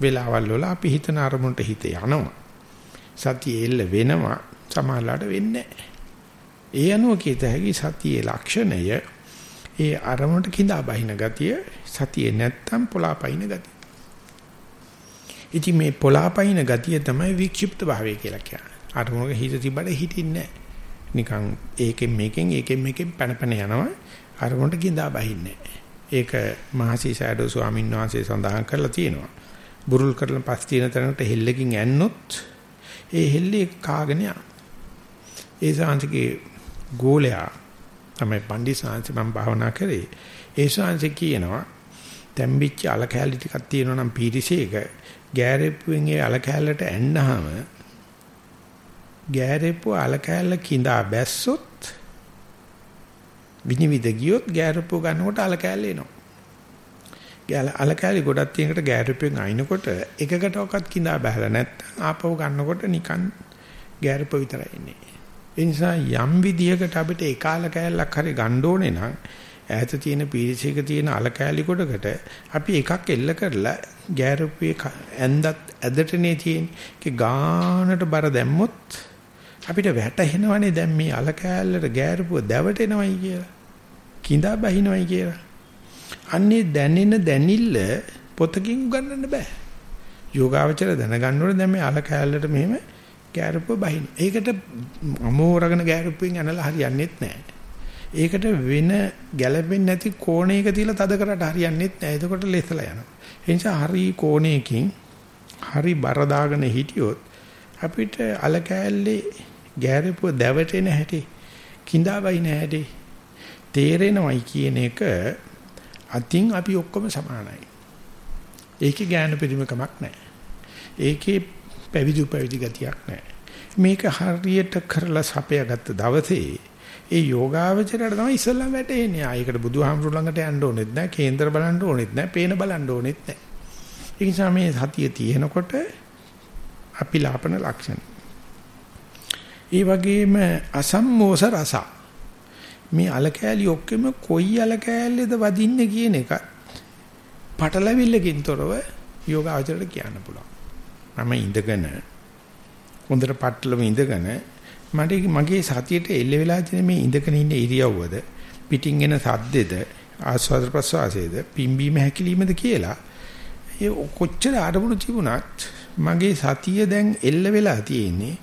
S1: වෙලාවල් වල අපි හිතන අරමුණට හිත යනවා. සතිය එල්ල වෙනවා සමහරලාට වෙන්නේ ඒ අනුව කීත හැකි සතියේ ලක්ෂණය ඒ අරමුණට කිඳා බහින ගතිය සතියේ නැත්තම් පොලාපයින් ගතිය. ඉතින් මේ පොලාපයින් ගතිය තමයි වික්ෂිප්ත භාවය කියලා කියන්නේ. අරමුණක හිත තිබ්බට හිටින්නේ නිකන් ඒකෙන් මේකෙන් ඒකෙන් මේකෙන් පැන පැන යනවා අරමුණට කිඳා බහින්නේ ඒක මහසි සෑඩෝ ස්වාමීන් වහන්සේ සඳහන් කරලා තියෙනවා. බුරුල් කරලා පස් තියෙන තැනකට හෙල්ලකින් ඇන්නොත් ඒ හෙල්ලේ කාගෙන යන. ඒ සාංශිකේ ගෝලයා තමයි පණ්ඩිත සාංශි මම භාවනා කරේ. ඒ සාංශි කියනවා තැම්බිච්ච අල කැලි ටිකක් තියෙනවා නම් පීරිසේක ගෑරෙප්පුවෙන් ඒ අල කැලලට ඇන්නාම ගෑරෙප්පුව අල කැලල කිඳා බැස්සොත් විනිවිද ගියොත් ගෑරෙප්පුව ගන්නකොට අල කැලල එනවා. ගෑල අල කැලි ගොඩක් තියෙනකොට ගෑරෙප්පුවෙන් අයින්කොට එකකටවත් කිඳා බහලා නැත්නම් ආපහු ගන්නකොට නිකන් ගෑරෙප්පුව විතරයි ඉන්නේ. ඒ නිසා යම් විදියකට අපිට ඒ කාල කැලලක් හරි ගන්න ඕනේ නම් ඈත තියෙන පීරිසික තියෙන අල කෑලි කොටකට අපි එකක් එල්ල කරලා ගෑරුපේ ඇඳත් ඇදටනේ තියෙන්නේ. ඒක ගානට බර දැම්මොත් අපිට වැටහෙනවනේ දැන් මේ අල කෑල්ලට ගෑරුපුව දැවටෙනවයි කියලා. කිඳා බහිනවයි කියලා. අන්නේ දැනෙන දැනිල්ල පොතකින් උගන්වන්න බෑ. යෝගාවචර දැනගන්න ඕනේ දැන් මේ අල කෑල්ලට මෙහෙම ගෑරුපුව බහින. ඒකට අමෝරගෙන ගෑරුපුවෙන් ඇනලා හරියන්නේත් නැහැ. ඒකට වෙන ගැළපෙන්නේ නැති කෝණයක තියලා තද කරට හරියන්නේ නැහැ. එතකොට ලෙසලා යනවා. ඒ නිසා හරි කෝණයකින් හරි බර දාගෙන හිටියොත් අපිට අල කෑල්ලේ ගෑරපුව දැවටෙන හැටි කිඳා වයින් හැටි තේරෙනවයි කියන එක අතින් අපි ඔක්කොම සමානයි. ඒකේ ඥාන පිරිමකමක් නැහැ. ඒකේ පැවිදි පැවිදි ගතියක් නැහැ. මේක හරියට කරලා සපයාගත්ත දවසේ ඒ යෝගාවචරයට තමයි ඉස්සල්ලාම වැටෙන්නේ. ආයකට බුදුහාමුදුරු ළඟට යන්න ඕනෙත් නැහැ, කේන්දර බලන්න ඕනෙත් නැහැ, පේන බලන්න ඕනෙත් නැහැ. ඒ නිසා මේ සතිය තියෙනකොට අපි ලාපන ලක්ෂණ. ඒ වගේම අසම්මෝස රස. මේ අලකෑලි ඔක්කෙම කොයි අලකෑල්ලේද වදින්නේ කියන එක පටලැවිල්ලකින් තොරව යෝගාවචරයට කියන්න පුළුවන්. මම ඉඳගෙන හොඳට පටලම ඉඳගෙන මට මගේ සතියට එල්ල වෙලා තියෙන මේ ඉඳගෙන ඉන්න ඉරියව්වද පිටින් එන සද්දෙද ආස්වාද ප්‍රසවාසයේද පිම්බීම හැකිලීමද කියලා ඒ කොච්චර අරමුණු තිබුණත් මගේ සතිය දැන් එල්ල වෙලා තියෙන්නේ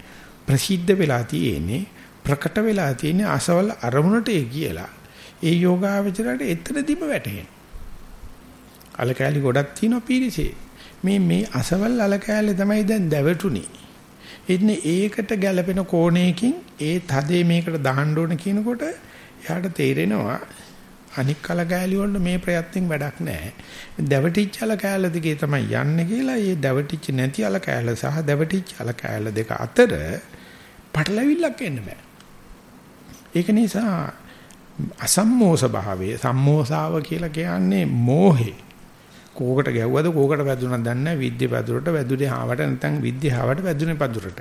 S1: ප්‍රසිද්ධ වෙලා තියෙන්නේ ප්‍රකට වෙලා තියෙන්නේ අසවල් අරමුණට ඒ කියලා. ඒ යෝගාවචරයට එතනදිම වැටහෙන. අලකෑලි ගොඩක් තියෙනවා පීරිසේ. මේ මේ අසවල් අලකෑලේ තමයි දැන් දැවටුනේ. ඉන්නේ ඒකට ගැළපෙන කෝණයකින් ඒ තදේ මේකට දාන්න ඕන කියනකොට එයාට තේරෙනවා අනික් කල කෑලි වල මේ ප්‍රයත්නෙන් වැඩක් නැහැ. දැවටිච්ච අල කෑල්ල දිගේ තමයි යන්නේ කියලා ඒ දැවටිච්ච නැති අල කෑල්ල සහ දැවටිච්ච අල කෑල්ල දෙක අතර පටලවිල්ලක් එන්න බෑ. ඒක නිසා අසම්මෝස භාවය සම්මෝසාව කියලා කියන්නේ මෝහේ. කෝකට ගැව්වද කෝකට වැදුනක් දන්නේ නැහැ. විද්‍ය පැදුරට වැදුනේ හාවට නැත්නම් විද්‍ය හාවට වැදුනේ පැදුරට.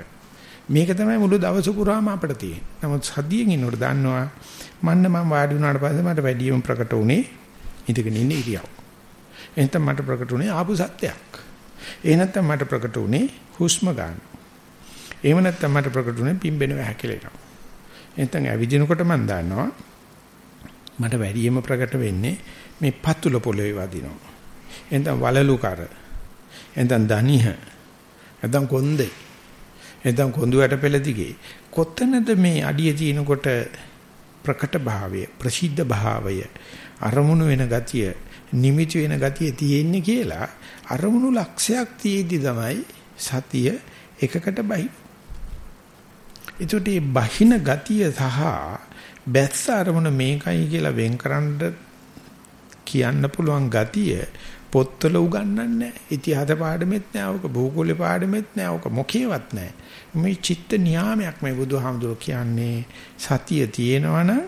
S1: මේක තමයි මුළු දවස පුරාම අපිට තියෙන්නේ. නමුත් සතියෙන් ඉන්නකොට දන්නවා මන්න මම වාඩි වුණාට පස්සේ මට වැඩිම ප්‍රකට උනේ ඉඳගෙන ඉන්න ඉරියව්. එහෙනම් මට ප්‍රකට උනේ ආපු සත්‍යයක්. ඒ නැත්නම් මට ප්‍රකට උනේ හුස්ම ගන්න. එහෙම නැත්නම් මට ප්‍රකට උනේ පිම්බෙන හැකිලෙනවා එහෙනම් ඇවිදිනකොට මම දන්නවා මට වැඩිම ප්‍රකට වෙන්නේ මේ පතුල පොළවේ වදිනවා. එතන වලලු කර. එතන දනිහ. එතන කොන්දේ. එතන කොඳු යට පෙළ දිගේ. කොතනද මේ අඩිය තිනකොට ප්‍රකට භාවය ප්‍රසිද්ධ භාවය අරමුණු වෙන ගතිය නිමිති වෙන ගතිය තියෙන්නේ කියලා අරමුණු ලක්ෂයක් තියේදී තමයි සතිය එකකට බහි. ඒකට මේ බහින ගතිය සහ බැස්ස අරමුණ මේකයි කියලා වෙන්කරන්න කියන්න පුළුවන් ගතිය පොත්වල උගන්වන්නේ නැහැ. ඉතිහාස පාඩමෙත් නැහැ. ඔක භූගෝල පාඩමෙත් නැහැ. ඔක මොකේවත් නැහැ. මේ චිත්ත නියාමයක් මේ බුදුහාමුදුරුවෝ කියන්නේ සතිය තියෙනවනම්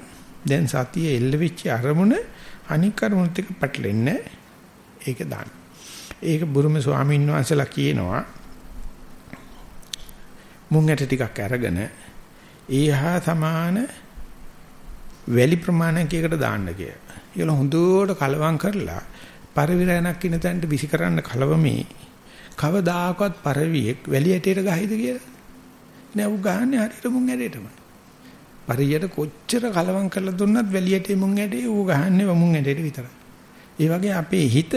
S1: දැන් සතිය එල්ල වෙච්ච අරමුණ අනික් අරමුණත් එක්ක පැටලෙන්නේ ඒක දාන්න. ඒක බුරුම ස්වාමීන් වහන්සේලා කියනවා මුං ඇට ටිකක් අරගෙන ඒහා සමාන වැලි ප්‍රමාණයකට දාන්න කියලා. ඒගොල්ලෝ හොඳට කලවම් කරලා පරිවිරයන්ක් ඉන්න තැනට විසි කරන්න කලවමේ. කවදාකවත් පරිවියෙක් වැලි ඇටයට ගහයිද කියලා? නෑ ඌ ගහන්නේ හරියට මුං ඇටේටම පරියට කොච්චර කලවම් කරලා දුන්නත් වැලි ඇටේ මුං ඇටේ ඌ ගහන්නේ මුං ඇටේට විතරයි. ඒ වගේ අපේ හිත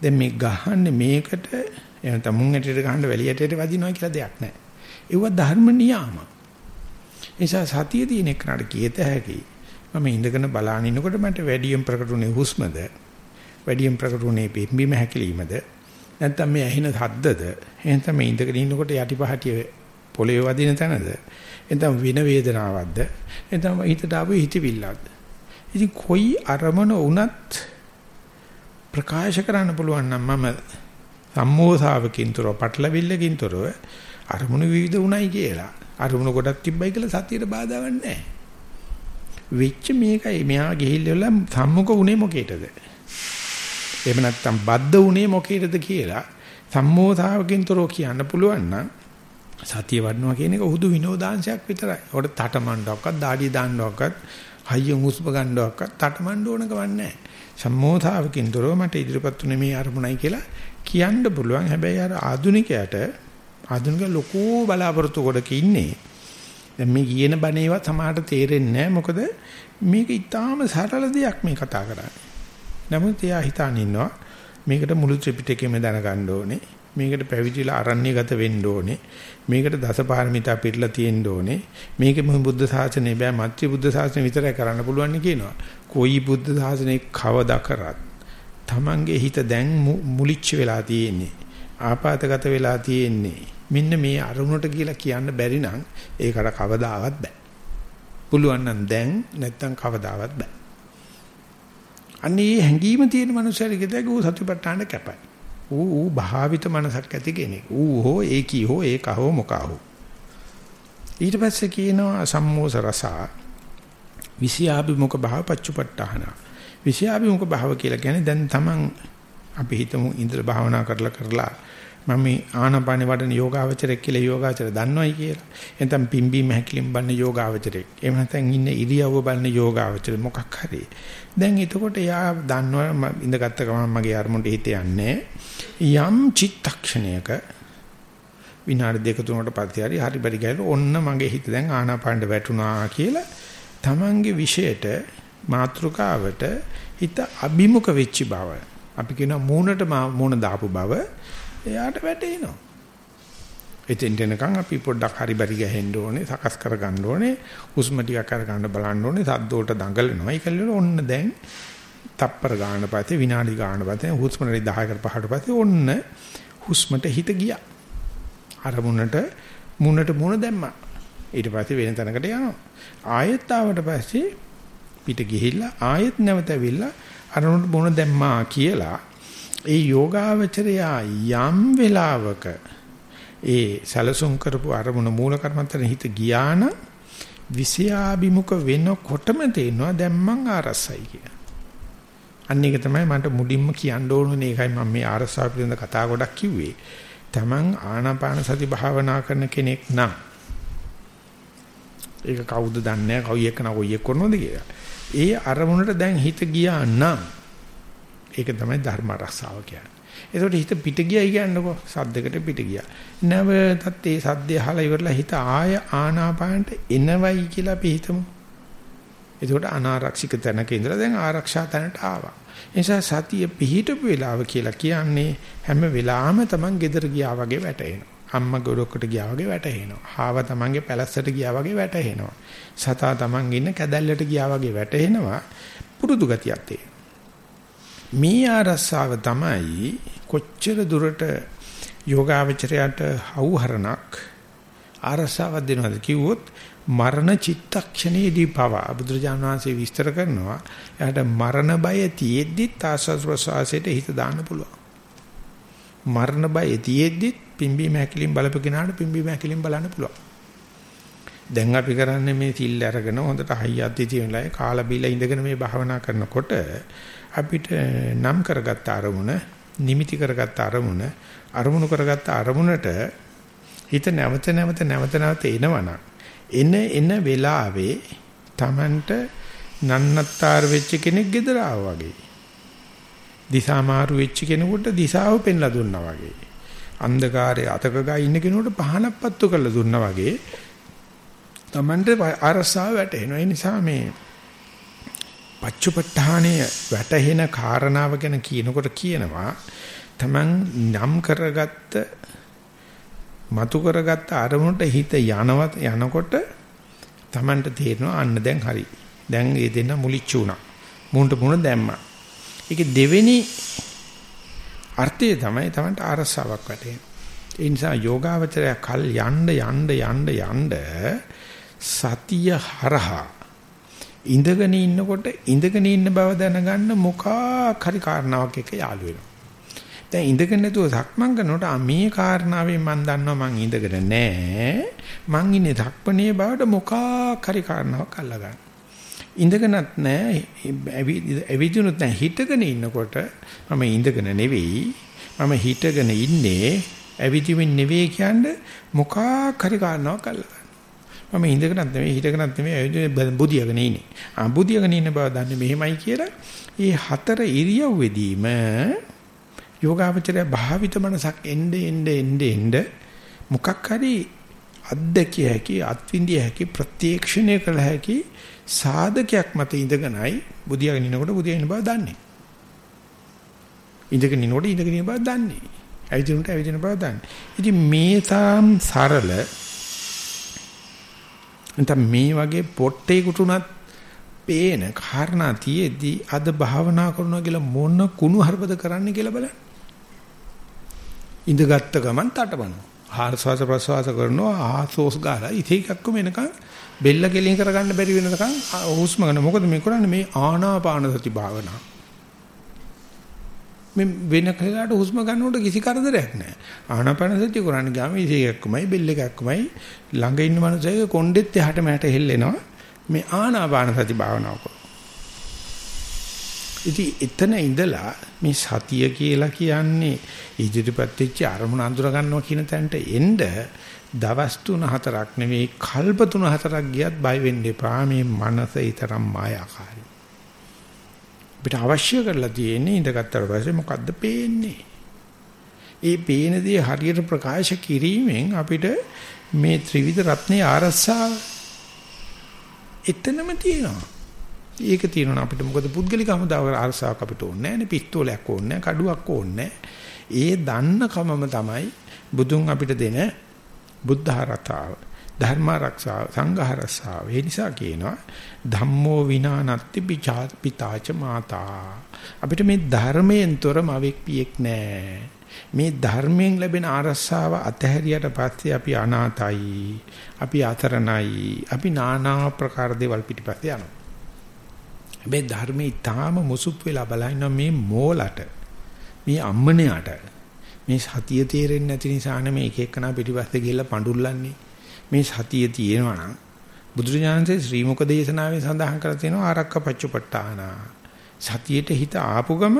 S1: දැන් මේ ගහන්නේ මේකට එහෙනම් මුං ඇටේට ගහන්න වැලි ඇටේට වදිනවා කියලා දෙයක් නෑ. ඒව ධර්ම නියාම නිසා සතිය තියෙන එකට කියත හැකි මම ඉඳගෙන බලාගෙන ඉන්නකොට මට වැඩියෙන් ප්‍රකටුනේ හුස්මද? වැඩියෙන් ප්‍රකටුනේ පිම්බීම හැකිලීමද? නැත්නම් මේ ඇහෙන ශබ්දද? එහෙනම් මේ ඉඳගෙන ඉන්නකොට යටිපහටිය පොළවේ වදින තැනද? එතන වෙන වේදනාවක්ද? එතන හිතට ආපු හිතවිල්ලක්ද? ඉතින් කොයි අරමුණ වුණත් ප්‍රකාශ කරන්න පුළුවන් නම් මම සම්මෝසාවකින් තොරව පටලවිල්ලකින් තොරව අරමුණු විවිධ උණයි කියලා. අරමුණු ගොඩක් තිබ්බයි කියලා සතියට බාධාවක් නැහැ. වෙච්ච මේකයි මෙහා ගිහිල්ලා සම්මුඛ උනේ මොකේටද? එහෙම නැත්නම් බද්ධ උනේ මොකේටද කියලා සම්මෝසාවකින් තොරව කියන්න පුළුවන් නම් සතිය වඩනවා කියන එක උහුදු විනෝදාංශයක් විතරයි. ඒකට තටමඬක්වත් දාඩිය දාන්නවක්වත් හයියෙන් හුස්ම ගන්නවක්වත් තටමඬ ඕනකම නැහැ. සම්මෝධාවකින් දොරව මට ඉදිරිපත් උනේ මේ අරමුණයි කියලා කියන්න පුළුවන්. හැබැයි අර ආදුනිකයට ආදුනික ලොකු බලාපොරොත්තු කොටක ඉන්නේ. දැන් මේ කියන බණේවත් සමහරට තේරෙන්නේ නැහැ. මොකද මේක ඊටාම සරල දෙයක් මේ කතා කරන්නේ. නමුත් එයා හිතාන ඉන්නවා මේකට මුළු ත්‍රිපිටකයම දැනගන්න ඕනේ. මේකට පැවිදිලා අරණ්‍යගත වෙන්න ඕනේ. මේකට දසපාරමිතා පිළිලා තියෙන්න ඕනේ. මේකෙම බුද්ධ ශාසනය බෑ මත්‍ය බුද්ධ ශාසනය විතරයි කරන්න පුළුවන් කියනවා. කොයි බුද්ධ ශාසනය කවදා කරත් Tamange හිත දැන් මුලිච්ච වෙලා තියෙන්නේ. ආපాతගත වෙලා තියෙන්නේ. මෙන්න මේ අරමුණට කියලා කියන්න බැරි නම් ඒකට කවදාවත් බෑ. පුළුවන් නම් දැන් නැත්තම් කවදාවත් බෑ. අන්නේ හැංගීම තියෙන මනුස්සයෙක් දැක ඌ සතිපට්ඨාන කැපයි. ඌ ඌ භාවිත මනසක් ඇති කෙනෙක්. ඌ හෝ ඒකී හෝ ඒක හෝ මොකා හෝ. ඊට පස්සේ කියනවා සම්මෝස රසා විෂයාභිමුඛ භාව පච්චුපට්ඨාන. විෂයාභිමුඛ භාව කියලා කියන්නේ දැන් තමන් අපි හිතමු ඉන්ද්‍ර භාවනා කරලා කරලා මම ආනපානේ වඩන යෝගාවචරයක් කියලා යෝගාචර දන්නවයි කියලා. එතෙන් පිම්බීම හැකිලිම් බන්න යෝගාවචරයක්. එහෙම නැත්නම් ඉන්න ඉරියව්ව බලන යෝගාවචර මොකක් හරි. දැන් එතකොට යා දන්නවා ඉඳගත්ත ගමන් මගේ අරමුණට හිත යන්නේ යම් චිත්තක්ෂණයක විනාඩි දෙක තුනකට පස්සේ හරි හරි බරි ගෑල ඔන්න මගේ හිත දැන් ආනාපානට වැටුණා කියලා තමන්ගේ විශේෂයට මාත්‍රකාවට හිත අභිමුඛ වෙච්ච බව අපි කියන මූණට මූණ දාපු බව එයාට වැටෙනවා. එතෙන් දෙනකන් අපි පොඩ්ඩක් හරි බරි ගහෙන්න ඕනේ, සකස් කර ගන්න ඕනේ, හුස්ම ටිකක් අර ගන්න බලන්න ඕනේ, සද්ද වලට දඟලනවා. ඒකල්ල ඔන්න දැන් තප්පර ගන්න පස්සේ විනාඩි ගන්න පස්සේ හුස්ම රි 10කට 5කට පස්සේ ඔන්න හුස්මට හිත ගියා. අරමුණට මුණට මුණ දැම්මා. ඊට පස්සේ වෙන තැනකට යනවා. ආයෙත් ආවට පස්සේ පිට ගිහිල්ලා ආයෙත් නැවත ඇවිල්ලා අරමුණට මුණ දැම්මා කියලා ඒ යෝගාවචරයා යම් වෙලාවක ඒ සලසුම් කරපු අරමුණ මූල කර්මන්තන හිත ගියා නම් විෂයාභිමුඛ වෙනකොටම තේනවා දැන් මං ආරසයි කියලා. අන්න ඒක තමයි මට මුලින්ම කියන්න ඕනේ ඒකයි මම මේ ආරසාව පිළිබඳ කතා ගොඩක් කිව්වේ. Taman ආනාපාන සති භාවනා කරන කෙනෙක් නම් ඒක කවුද දන්නේ නැහැ කවුයි එක්කන කොයි එක්ක කරනවද කියලා. ඒ අරමුණට දැන් හිත ගියා නම් ඒක තමයි ධර්ම රසාව කියන්නේ. ඒකට හිත පිට ගියයි කියන්නකෝ සද්දකට පිට ගියා. නැවතත් ඒ සද්දය අහලා ඉවරලා හිත ආය ආනාපානට එනවයි කියලා අපි හිතමු. ඒකට අනාරක්ෂිත තැනක ඉඳලා දැන් ආරක්ෂා තැනට ආවා. නිසා සතිය පිහිටපු වෙලාව කියලා කියන්නේ හැම වෙලාවෙම Taman ගෙදර ගියා වගේ වැටෙනවා. අම්මා ගොඩකට ගියා වගේ වැටෙනවා. හාව Tamanගේ පැලැස්සට ගියා වගේ වැටෙනවා. සතා Taman ඉන්න කැදැල්ලට ගියා වගේ වැටෙනවා. පුරුදු ගතියක් තියෙනවා. මේ ආරස්සාව තමයි කොච්චර දුරට යෝගාවචරයට හවුහරණක් ආරස්සාවක් දෙනවද කිව්වොත් මරණ චිත්තක්ෂණයේදී පවා බුදුරජාණන් වහන්සේ විස්තර කරනවා එයාට මරණ බය තියෙද්දි ආස්වාද ප්‍රසවාසයට හිත දාන්න පුළුවන්. මරණ බය තියෙද්දි පිම්බීම හැකිලින් බලපගෙනාට පිම්බීම හැකිලින් බලන්න පුළුවන්. දැන් අපි කරන්නේ මේ සිල් අරගෙන හොඳට හයියද්දි තියෙනලා කාලා බීලා ඉඳගෙන මේ භාවනා කරනකොට අපිට නම් කරගත්ත අරමුණ, නිමිති කරගත්ත අරමුණ, අරමුණු කරගත්ත අරමුණට හිත නැවත නැවත නැවත නැවත එනවනම් එන එන වෙලාවේ Tamanට නන්නත්තර වෙච්ච කෙනෙක් ගෙදර වගේ. දිසා මාරු වෙච්ච කෙනෙකුට දිසාව පෙන්ලා දුන්නා වගේ. අන්ධකාරයේ අතක ගා ඉන්න කෙනෙකුට පහනක් පත්තු කරලා දුන්නා වගේ. Tamanට අරසාව වැටෙනවා. ඒ නිසා මේ පච්චුපට්ඨානයේ වැටහෙන කාරණාව ගැන කියනකොට කියනවා තමන් නම් කරගත්ත මතු කරගත්ත අරමුණට හිත යනවත් යනකොට තමන්ට තේරෙනවා අන්න දැන් හරි දැන් ඒ දෙන්න මුලිච්ච උනා. මුණට මුණ දැම්මා. ඒකේ දෙවෙනි අර්ථය තමයි Tamanට අරසාවක් වැටෙන්නේ. ඒ නිසා යෝගාවචරය කල් යන්න යන්න යන්න යන්න සතිය හරහා ඉඳගෙන ඉන්නකොට ඉඳගෙන ඉන්න බව දැනගන්න මොකක් හරි කාරණාවක් එක යාළු වෙනවා. දැන් ඉඳගෙන නැතුව සක්මන් කරනකොට මේ කාරණාවෙන් මම දන්නවා මං ඉඳගෙන නෑ. මං ඉන්නේ ධක්මනේ බවට මොකක් හරි කාරණාවක් අල්ලගන්න. ඉඳගෙනත් නෑ ඇවිදිනුත් නෑ හිටගෙන ඉන්නකොට මම ඉඳගෙන නෙවෙයි මම හිටගෙන ඉන්නේ ඇවිදිමින් නෙවෙයි කියන්නේ මොකක් හරි කාරණාවක් අල්ලගන්න. මම ඉඳගෙනත් නෙවෙයි හිටගෙනත් නෙවෙයි ඇවිදින බුදියාගෙන ඉන්නේ. ආ බුදියාගෙන ඉන්න බව දන්නේ මෙහෙමයි කියලා. මේ හතර ඉරියව්වෙදීම යෝගාවචරය භාවිත මනසක් එnde එnde එnde එnde මොකක් හරි අත්දැකිය හැකි අත්විඳිය හැකි ප්‍රත්‍යක්ෂණය කළ හැකි සාධකයක් මත ඉඳගෙනයි බුදියාගෙන ඉනකොට බුදියාගෙන බව දන්නේ. ඉඳගෙන ඉනකොට ඉඳගෙන ඉන්න බව දන්නේ. ඇවිදිනකොට ඇවිදින බව දන්නේ. ඉතින් මේ තාම් සරල නැත්නම් මේ වගේ පොට්ටේකට උනත් පේන කාරණා තියේදී අද භාවනා කරනවා කියලා මොන කුණු හර්පද කරන්න කියලා බලන්න. ඉඳගත්ත ගමන් තටමනවා. ආස්වාස ප්‍රසවාස කරනවා ආසෝස් ගාලා ඉතිකක්කම එනකන් බෙල්ල කෙලින් කරගන්න බැරි වෙනකන් හුස්ම ගන්න. මොකද මේ කරන්නේ මේ ආනාපාන සති භාවනා. මේ වෙන කෙනාට හුස්ම ගන්නකොට කිසි කරදරයක් නැහැ. ආනාපාන සති කරන්නේ ගාම ඉතිකක්කමයි බෙල්ල එකක්කමයි ළඟ ඉන්න මනුස්සයෙක් කොණ්ඩෙත් එහාට මෙහාට හෙල්ලෙනවා. මේ ආනාපාන සති භාවනාව කරනවා. ඉතින් එතන ඉඳලා මේ සතිය කියලා කියන්නේ ඉදිරිපත් වෙච්ච අරමුණ අඳුර ගන්නවා කියන තැනට එන්න දවස් 3-4ක් නෙවෙයි කල්ප 3-4ක් ගියත් බය වෙන්න එපා මේ මනස ඊතරම් මායාකාරී. අපිට අවශ්‍ය කරලා තියෙන්නේ ඉඳගත්තට පස්සේ මොකද්ද පේන්නේ? ඒ පේන දේ හරියට ප්‍රකාශ කිරීමෙන් අපිට මේ ත්‍රිවිධ රත්නේ ආරස්සාව එතනම තියෙනවා. ඒක තියෙනවා අපිට මොකද පුද්ගලික හමුදාව අරසාවක් අපිට ඕනේ නැහැ නේ පිස්තෝලයක් ඕනේ නැහැ කඩුවක් ඕනේ ඒ දන්න කමම තමයි බුදුන් අපිට දෙන බුද්ධ ආරතාව ධර්ම ආරක්ෂාව සංඝ ආරක්ෂාව. ඒ නිසා කියනවා ධම්මෝ විනානත්ති පිතාච මාතා. අපිට මේ ධර්මයෙන් තොරම අවෙක් පියෙක් නැහැ මේ ධර්මයෙන් ලැබෙන ආරස්සාව අතහැරියට පස්සේ අපි අනාතයි අපි අතරණයි අපි নানা ආකාර දේවල් පිටිපස්සේ යනවා. හැබැයි ධර්මයේ ඊටාම මුසුප් වෙලා බලන මේ මෝලට මේ අම්මණයට. මේ සතිය තේරෙන්නේ නැති නිසා නෙමේ එක එකනා පිටිපස්සේ ගිහලා පඳුල්ලන්නේ. මේ සතිය තියෙනවා නම් බුදුරජාණන්සේ ශ්‍රී මුක දේශනාවේ සඳහන් කරලා තියෙනවා ආරක්ක පච්චපට්ඨාන. සතියේට හිත ආපු ගම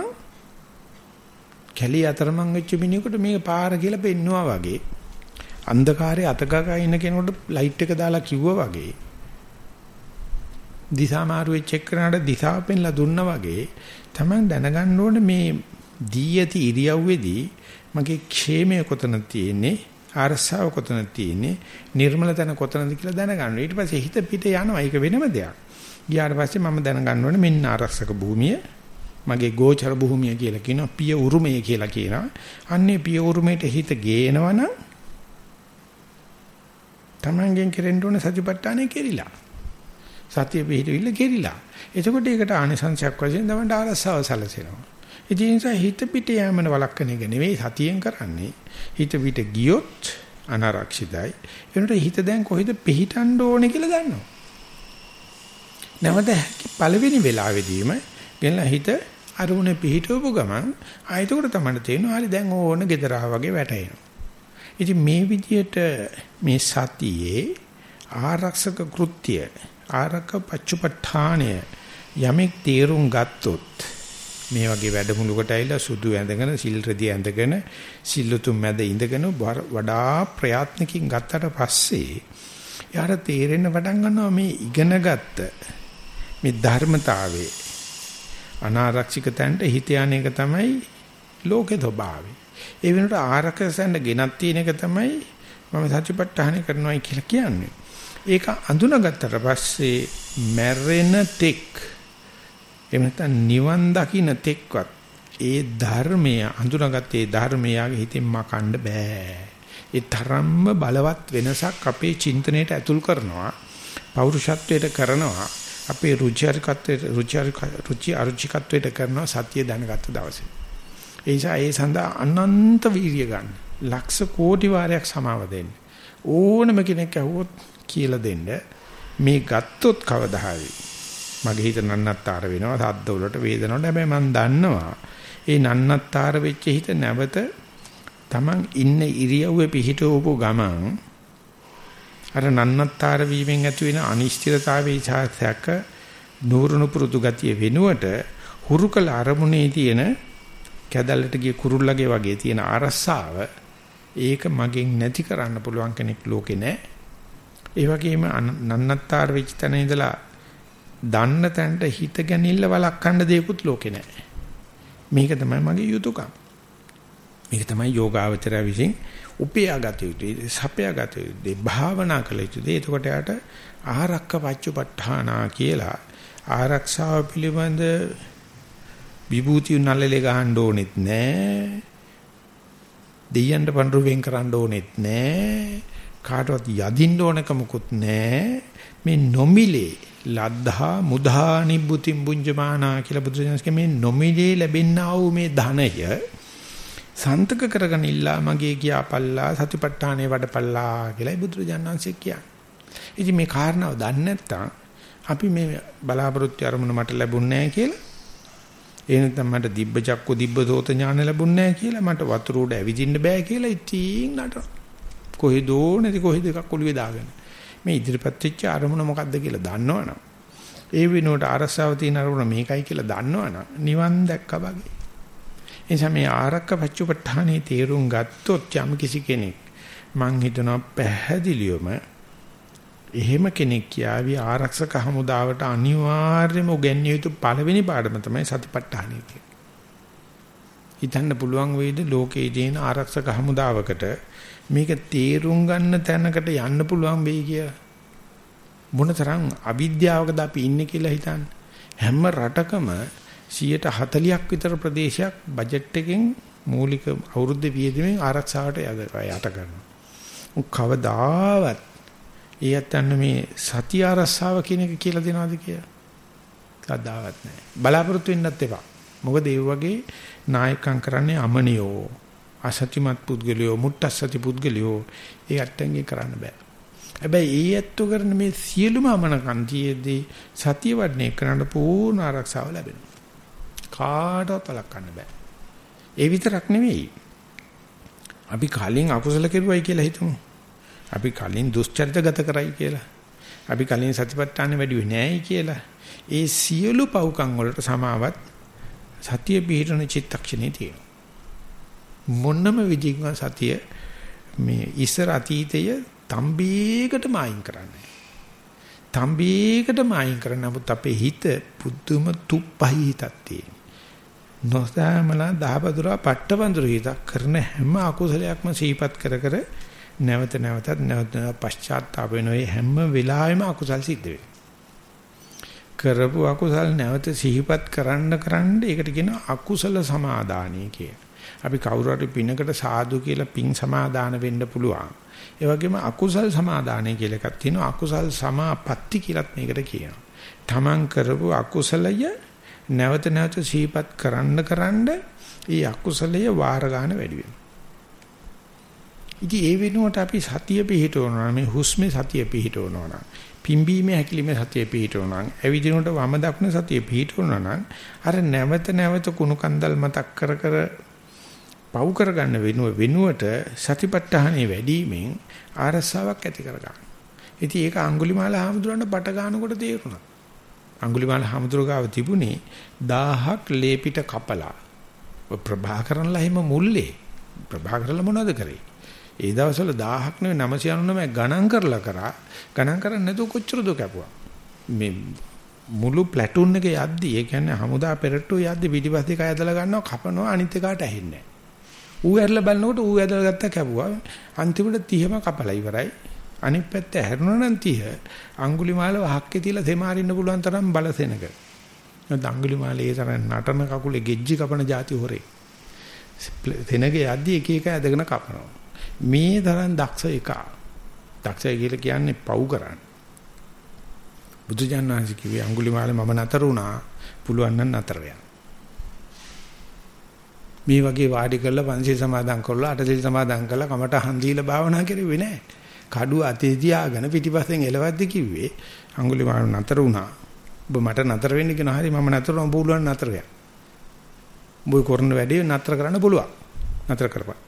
S1: කැලී අතරමං වෙච්ච මිනිහෙකුට මේක පාර කියලා පෙන්නවා වගේ අන්ධකාරයේ අතගගා ඉන්න කෙනෙකුට ලයිට් එක දාලා කිව්වා වගේ දිසා මාරු වෙච්ච එක්කනට දිසා පෙන්ලා දුන්නා වගේ තමයි දැනගන්න ඕනේ මේ දී යති ඉරියව්වේදී මගේ ക്ഷേමය කොතනද තියෙන්නේ? ආරසාව කොතනද තියෙන්නේ නිර්මල තන කොතනද කියලා දැනගන්න. ඊට පස්සේ හිත පිට යනවා. ඒක වෙනම දෙයක්. ගියාට පස්සේ මම දැනගන්න ඕනේ මෙන්න ආරක්ෂක භූමිය මගේ ගෝචර භූමිය කියලා කියනවා පිය උරුමය කියලා කියනවා. අන්නේ පිය උරුමයට හිත ගේනවනම් තමන්ගෙන් කෙරෙන්න ඕනේ සතිපට්ඨානෙ කෙරිලා. සතිය පිහිටවිල්ල කෙරිලා. එතකොට ඒකට ආනිසංශයක් වශයෙන් තමයි ආරස්සාව සැලසෙනවා. ඒ නිසා හිත පිට යෑමන වළක්වන එක නෙවෙයි සතියෙන් කරන්නේ. හිත පිට ගියොත් අනාරක්ෂිතයි. ඒනට හිත දැන් කොහෙද පිහිටන්න ඕනේ කියලා දන්නවා. නැවත පළවෙනි වෙලාවෙදීම ගෙනලා හිත අරුණේ පිහිටවපු ගමන් ආයතකොට තමයි තේරෙනවා හරි දැන් ඕන gedara වගේ වැටෙනවා. ඉතින් මේ විදිහට මේ සතියේ ආරක්ෂක කෘත්‍ය ආරක පච්චපඨානය යමෙක් තේරුම් ගත්තොත් මේ වගේ වැඩමුළුකට ඇවිල්ලා සුදු ඇඳගෙන සිල් රෙදි ඇඳගෙන සිල්ලුතුම් මැද ඉඳගෙන වඩා ප්‍රයත්නකින් ගත්තට පස්සේ යාට තේරෙන්න පටන් ගන්නවා මේ ඉගෙනගත්ත මේ ධර්මතාවයේ අනාරක්ෂිත තැනට හිත යන එක තමයි ලෝකේ ස්වභාවය. ඒ වෙනකොට ආරක්ෂකසන්න ගෙනත් තියෙන එක තමයි මම සත්‍යපට්ඨාන කරනවායි කියලා කියන්නේ. ඒක අඳුනගත්තට පස්සේ මැරෙන තෙක් එහෙම නැත්නම් නිවන් දකින්න තෙක්වත් ඒ ධර්මය අඳුනගත්තේ ධර්මයාගේ හිතෙන් මකන්න බෑ. ඒ තරම්ම බලවත් වෙනසක් අපේ චින්තනයට ඇතුල් කරනවා. පෞරුෂත්වයට කරනවා. අපේ රුචිකාරකත්වයට රුචි අරුචිකත්වයට කරන සත්‍ය දැනගත්ත දවසේ. ඒ නිසා ඒ සඳහා අනන්ත වීර්ය ගන්න. ලක්ෂ කෝටි වාරයක් සමාව දෙන්න. ඕනම කෙනෙක් ඇහුවොත් කියලා දෙන්න. මේ ගත්තොත් කවදා හරි මගේ හිත නන්නත්තර වෙනවා සද්ද වලට වේදනාවට හැබැයි මම දන්නවා ඒ නන්නත්තර වෙච්ච හිත නැවත Taman ඉන්න ඉරියව්වේ පිහිටවපු ගමන් අර නන්නත්තර වීමෙන් ඇති වෙන අනිශ්චිතතාවයේ සාසක නూరుණු පුරුදු ගතිය වෙනුවට හුරුකල අරමුණේ තියෙන කැදල්ලට ගිය කුරුල්ලගේ වගේ තියෙන අරස්සාව ඒක මගෙන් නැති කරන්න පුළුවන් කෙනෙක් ලෝකේ නැහැ. ඒ වගේම නන්නත්තර වෙච්ච තැන ඉඳලා දන්න තැනට හිත ගැනිල්ල වළක්වන්න දෙයක්වත් ලෝකේ නැහැ. මේක තමයි මගේ යුතුයකම්. මේක තමයි යෝගාවචරය විසින් උපයාගත යුතුයි, සපයාගත යුතුයි, භාවනා කළ යුතුයි. එතකොට යාට ආරක්ක පච්චපට්ඨානා කියලා ආරක්ෂාව පිළිබඳ විභූති නළලේ ගහන්න ඕනෙත් නෑ. දෙයයන්ට පඳුරු වෙන් කරන්න ඕනෙත් නෑ. කාටවත් යදින්න ඕනකමකුත් නෑ. මේ නොමිලේ ලද්ධා මුධා නිබ්බුතිම් බුඤ්ජමානා කියලා බුදුසසුනේ මේ නොමිලේ ලැබෙනා වූ මේ ධනය සන්තක කරගෙන ඉල්ලා මගේ කියාපල්ලා සතිපට්ඨානේ වඩපල්ලා කියලායි බුදුරජාණන්සේ කියන්නේ. ඉතින් මේ කාරණාව දන්නේ නැත්නම් අපි මේ බලාපොරොත්තු අරමුණ මට ලැබුණේ නැහැ කියලා. ඒ නැත්නම් මට දිබ්බ චක්කු දිබ්බ සෝත ඥාන ලැබුණේ නැහැ කියලා මට වතුර උඩ ඇවිදින්න බෑ කියලා ඉතින් නටන. කොහෙදෝ නැති කොහෙද එකක් ඔළුවේ දාගෙන. මේ ඉදිරිපත් වෙච්ච අරමුණ මොකද්ද කියලා දන්නවනම් ඒ වෙනුවට අරසාව තියෙන අරමුණ මේකයි කියලා දන්නවනම් නිවන් දැක්කා වගේ එනිසා මේ ආරක්ක පච්චුපට්ඨානේ තේරුම් ගත්තොත් යම් කිසි කෙනෙක් මං හිතනවා පැහැදිලිවම එහෙම කෙනෙක් කියාවි ආරක්ෂක හමුදාවට අනිවාර්යයෙන්ම උගන්විය යුතු පළවෙනි පාඩම තමයි සතිපට්ඨානය කියන්නේ. හිතන්න පුළුවන් වේද ලෝකයේ තියෙන ආරක්ෂක හමුදාවකට මේක තේරුම් ගන්න තැනකට යන්න පුළුවන් වෙයි කියලා. මොනතරම් අවිද්‍යාවකද අපි ඉන්නේ කියලා හිතන්න. හැම රටකම 140ක් විතර ප්‍රදේශයක් බජට් එකෙන් මූලික අවුරුද්ද වියදමෙන් ආරක්ෂාවට යට කරනවා. කවදාවත් ඒ යත්තන්න මේ සතිය ආරස්සාව කියන එක කියලා දෙනවද කියලා? කද්දාවත් නැහැ. බලාපොරොත්තු වෙන්නත් එපා. මොකද ඒ වගේ නායකම් කරන්නේ අමනියෝ. අසත්‍යමත් පුද්ගලයෝ, මුට්ටස්සති පුද්ගලයෝ ඒ අට්ටංගේ කරන්න බෑ. හැබැයි ඒ ඇත්තු කරන මේ සියලුම අමනකම් තියේදී සතිය වඩනේ කරන්න පූර්ණ ආරක්ෂාව ලැබෙනවා. කාටවත් වළක්වන්න බෑ. ඒ විතරක් නෙවෙයි. අපි කලින් අකුසල කෙරුවයි කියලා හිතමු. අපි කලින් දුස්චරිත ගත කරයි කියලා. අපි කලින් සතිපට්ඨානෙ වැඩි වෙන්නේ නැහැයි කියලා. ඒ සියලු පව්කම් වලට සමාවත් සතිය පිහිටන චිත්තක්ෂණේ තියෙනවා. මොන්නම විදිහකින් සතිය මේ ඉස්සර අතීතය තම්බීකට මායින් කරන්නේ. තම්බීකට මායින් කරන නමුත් අපේ හිත පුදුම තුප්පහයි හිතක් තියෙන. නොසෑමලා දහබදුරා පට්ටවඳුරු හිතක් කරන හැම අකුසලයක්ම සීපත් කර කර නැවත නැවතත් නැවත පශ්චාත්තාප වෙන ඔය හැම වෙලාවෙම අකුසල් සිද්ධ වෙනවා. කරපු අකුසල් නැවත සිහිපත් කරන්න කරන්න ඒකට කියනවා අකුසල සමාදානිය කියලා. අපි කවුරු හරි පිනකට සාදු කියලා පින් සමාදාන වෙන්න පුළුවන්. ඒ වගේම අකුසල් සමාදානය කියලා එකක් තියෙනවා. අකුසල් සමාපatti කියලාත් මේකට කියනවා. තමන් කරපු අකුසලය නැවත නැවත සිහිපත් කරන්න කරන්න ඒ අකුසලය වාර ගන්න වැඩි වෙනවා. ඉතින් ඒ වෙනුවට අපි සතිය පිහිටවනවා මේ හුස්මේ සතිය පිහිටවනවා නම් පිම්බීමේ හැකිලිමේ සතිය පිහිටවනවා නම් ඇවිදිනකොට වම දකුණ සතිය පිහිටවනවා නම් අර නැවත නැවත කුණු කන්දල් මතක් කර කර පව් කරගන්න වෙනුව වෙනුවට සතිපට්ඨානෙ වැඩිමෙන් ආරසාවක් ඇති කරගන්න. ඉතින් ඒක අඟුලිමාල හාමුදුරන්ට බට ගන්නකොට තේරුණා. අඟුලිමාල හාමුදුරුවෝ ගාව තිබුණේ 1000ක් ලේපිට කපලා ප්‍රභාකරන්ලා හිම මුල්ලේ ප්‍රභාකරලා මොනවද කරේ? ඒ දවස්වල 1000ක් නෙවෙයි 999 ගණන් කරලා කරා. ගණන් කරන්නේ නැතුව කොච්චර දුක කැපුවා. මේ මුළු ප්ලැටුන් එක යද්දි ඒ කියන්නේ හමුදා පෙරට්ටුව යද්දි පිටිපස්සේ කය ඇදලා ගන්නවා කපනවා අනිත් එකාට ඇහෙන්නේ නැහැ. ඌ ඇරලා බලනකොට ඌ ඇදලා ගත්තා කැපුවා. අන්තිමට 30ම කපලා ඉවරයි. අනිත් පැත්ත හැරුණා නම් 30 අඟුලිමාල වහක්කේ තියලා තෙමාරින්න පුළුවන් තරම් බලසෙනක. නැත්නම් අඟුලිමාලේ ඒ තරම් නටන කකුලේ ගෙජ්ජි කපන જાති හොරේ. තෙනගේ යද්දි එක එක ඇදගෙන කපනවා. මේ තරම් දක්ෂ එක. දක්ෂය කියලා කියන්නේ පව් කරන්නේ. බුදුජානනාංශ කිව්වේ අඟුලිමාලේ මම නතර වුණා. පුළුවන් නම් නතර වෙන්න. මේ වගේ වාඩි කරලා පන්සිල් සමාදන් කරලා අටසිල් සමාදන් කරලා කමට හන්දීලා භාවනා කරුවේ නෑ. කඩුව අතේ තියාගෙන පිටිපස්සෙන් එලවද්දි කිව්වේ අඟුලිමාල නතර වුණා. ඔබ මට නතර වෙන්න කියන හරි මම නතර වුණා ඔබ උලුවන් නතර වෙන්න. ඔබ කරන වැඩේ නතර කරන්න පුළුවන්. නතර කරපන්.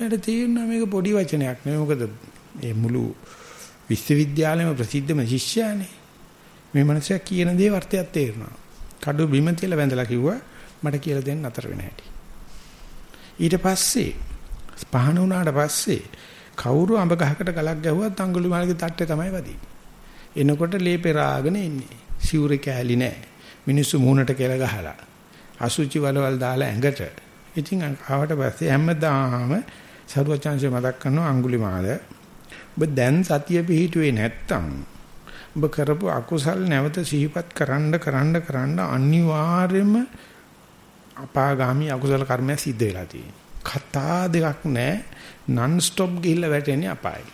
S1: මට තේරෙනවා මේක පොඩි වචනයක් නෙවෙයි මොකද මේ මුළු විශ්වවිද්‍යාලෙම ප්‍රසිද්ධම ශිෂ්‍යයානේ. මේ මනුස්සයා කියන දේ වර්ථයක් තේරෙනවා. කඩුව බිම තියලා වැඳලා කිව්වා මට කියලා දෙන්න අතර වෙන හැටි. ඊට පස්සේ පහන වුණාට පස්සේ කවුරු අඹ ගහකට ගලක් ගැහුවත් අඟුලිමාලගේ තට්ටේ තමයි වදින්නේ. එනකොට ලේ පෙරාගෙන ඉන්නේ. සිවුරේ කෑලි නෑ. මිනිස්සු මූණට කෙල ගහලා. අසුචි වලවල් දාලා ඇඟට. ඉතින් ආවට පස්සේ හැමදාම සරුවචාන්සේ මතක් කරනවා අඟුලිමාල ඔබ දැන් සතිය පිහිටුවේ නැත්තම් ඔබ කරපු අකුසල් නැවත සිහිපත් කරන්න කරන්න කරන්න අනිවාර්යයෙන්ම අපාගාමි අකුසල කර්මයක් සිද්ධ වෙලා තියෙනවා. කතා දෙකක් නැහැ. non stop ගිහිල්ලා වැටෙන්නේ අපායි.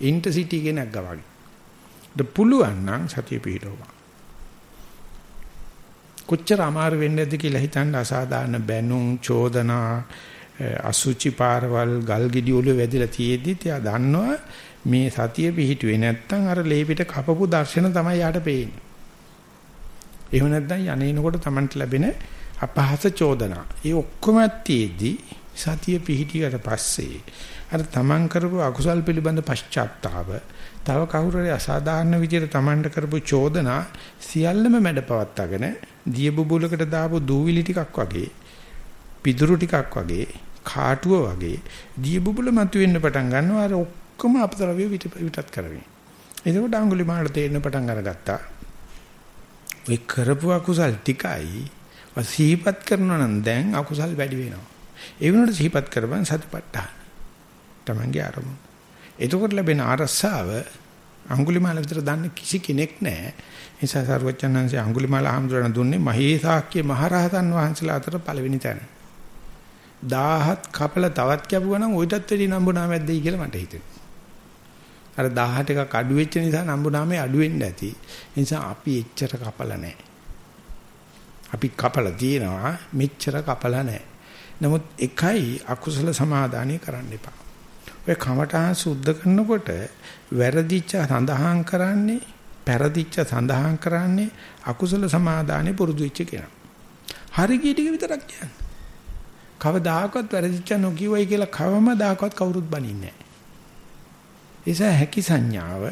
S1: ඉන්ටර්සිටි කෙනෙක් ගවගේ. ද පුළුවන් නම් සතිය පිහිටවපන්. කොච්චර අමාරු වෙන්නේ නැද්ද කියලා හිතන්න අසාධාරණ බැනුම් චෝදනා අසුචි පාරවල් ගල් ගෙඩි ඔළුව වැදිලා තියෙද්දි තියා දන්නවා මේ සතිය පිහිටුවේ නැත්තම් අර ලේපිට කපපු දර්ශන තමයි යාට පේන්නේ. එහෙම නැත්නම් යන්නේනකොට Tamanට ලැබෙන අපහාස චෝදනා. ඒ ඔක්කොම තියෙද්දි සතිය පිහිටියට පස්සේ අර Taman කරපු අකුසල් පිළිබඳ පශ්චාත්තාව තව කවුරු හරි අසාධාරණ විදිහට Tamanට කරපු චෝදනා සියල්ලම මැඩපවත්වාගෙන දිය බුබුලකට දාපු දූවිලි ටිකක් වගේ පිදුරු ටිකක් වගේ කාටුව වගේ දිය බුබුල මතුවෙන්න පටන් ගන්නවා අර ඔක්කොම අපතරවිය විටත් කරමින්. එතකොට අඟුලිමාල තේරෙන පටන් අරගත්තා. ඔය කරපු අකුසල් ටිකයි වසීපත් කරනවා නම් දැන් අකුසල් වැඩි වෙනවා. ඒ වුණාට සිහිපත් කරපන් සතිපට්ඨාන. Tamange ආරමුණ. එතකොට ලැබෙන අරසාව අඟුලිමාල විතර දන්න කිසි කෙනෙක් නැහැ. නිසා සරුවචනන්සේ අඟුලිමාල ආම්දුරණ දුන්නේ මහේසාක්‍ය මහරහතන් වහන්සේලා අතර පළවෙනි තැන. 1000ත් කපල තවත් කැපුවා නම් ওইටත් වැඩි නම්බුනාමයක් දෙයි කියලා මට හිතෙනවා. අර 18 එකක් අඩු වෙච්ච නිසා නම්බුනාමේ අඩු වෙන්න ඇති. ඒ නිසා අපි එච්චර කපලා නැහැ. අපි කපලා තියෙනවා මෙච්චර කපලා නැහැ. නමුත් එකයි අකුසල සමාදානිය කරන්න එපා. ඔය කමඨා සුද්ධ කරනකොට වැරදිච්ච සඳහන් කරන්නේ පෙරදිච්ච සඳහන් කරන්නේ අකුසල සමාදානේ පුරුදු වෙච්ච කෙනා. හරි ගිය ටික විතරක් කියන්නේ. කවදාකවත් වැරදිච්ච නොකියවයි කියලා කවමදාකවත් කවුරුත් බනින්නේ නැහැ. ඒසා හැකි සංඥාව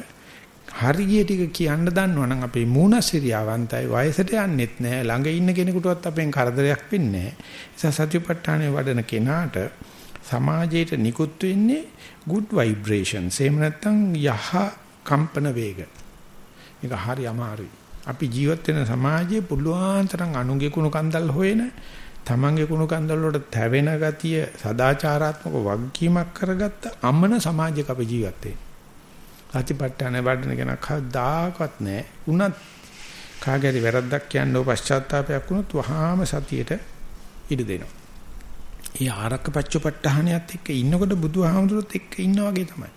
S1: හරි ගිය ටික කියන්න දන්නවනම් අපේ මූණ සිරියාවන්තයි වයසට යන්නෙත් නැහැ ළඟ ඉන්න කෙනෙකුටවත් අපෙන් කරදරයක් වෙන්නේ නැහැ. ඒසා සතිපට්ඨානය වඩන කෙනාට සමාජයට නිකුත් වෙන්නේ good vibrations. එහෙම නැත්නම් යහ කම්පන වේග. මේක හරි අමාරුයි. අපි ජීවත් වෙන සමාජයේ පුළුවන් තරම් අනුගේ කුණු කන්දල් හොයන තමන්ගේ කුණු කන්දල් වලට තැවෙන ගතිය සදාචාරාත්මක වගකීමක් කරගත්ත අමන සමාජයක අපි ජීවත් වෙන්නේ. සතිපට්ඨාන වඩන කෙනා කවදාකවත් නැහැ. උනත් කාගේරි වැරද්දක් කියන්නෝ පශ්චාත්තාවයක් වුණොත් වහාම සතියට ඉඩ දෙනවා. ඒ ආරක්ක පච්චපට්ඨානයත් එක්ක ඉන්නකොට බුදුහාමුදුරුවොත් එක්ක ඉන්නා වගේ තමයි.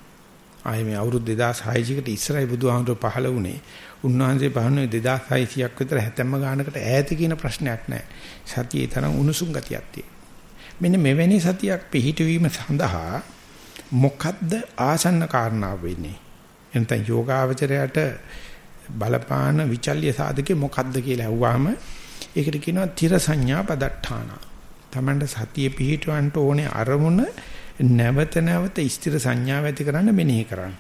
S1: ආයේ මේ අවුරුදු 2600 කට ඉස්සරයි බුදුහාමුදුරුවෝ පහළ වුණේ. උන්වහන්සේ පහළුනේ 2600ක් විතර හැතැම්ම ගානකට ඈත කියන ප්‍රශ්නයක් නැහැ. සතියේ තරම් උණුසුම් ගතියක් තියෙනවා. මෙන්න මෙවැනි සතියක් පිහිටවීම සඳහා මොකද්ද ආසන්න කාරණාව වෙන්නේ? එතන යෝගාවචරයට බලපාන විචල්්‍ය සාධකේ මොකද්ද කියලා අහුවාම ඒකට කියනවා තිර සංඥා පදට්ඨානා. Tamanda සතිය පිහිටවන්න ඕනේ අරමුණ නැවත නැවත ස්ථිර සංඥාව ඇති කරන්න මෙනෙහි කරන්න.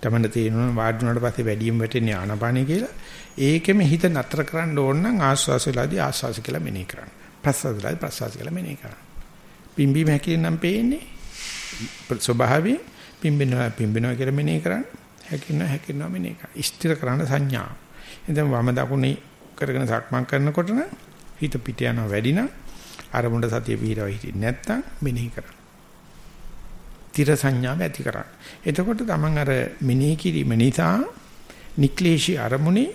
S1: Tamanda තේරෙනවා වාඩි වුණාට පස්සේ වැඩියෙන් වැටෙන්නේ ආනපානිය කියලා. ඒකෙම හිත නතර කරන්න ඕන නම් ආස්වාස වෙලාදී ආස්වාස කියලා මෙනෙහි කරන්න. ප්‍රස්වාස වෙලාදී ප්‍රස්වාස කියලා මෙනෙහි කරන්න. පිම්බීම හැකියෙන් නම් පේන්නේ ස්වභාවයෙන් පිම්බෙනවා පිම්බෙනවා කියලා මෙනෙහි කරන්න. හැකිනවා හැකිනවා මෙනෙහි කරන්න. ස්ථිර කරන්න සංඥා. එතෙන් වම දකුණේ කරගෙන සක්මන් කරනකොට නම් හිත පිට යනවා වැඩි නම් අරමුණට සතිය පිහිරව හිටින්නේ නැත්නම් මෙනෙහි කරන්න. තිර සංඥාව ඇති කරන්න. එතකොට තමන් අර මෙනෙහි කිරීම නිසා නික්ලේශී අරමුණේ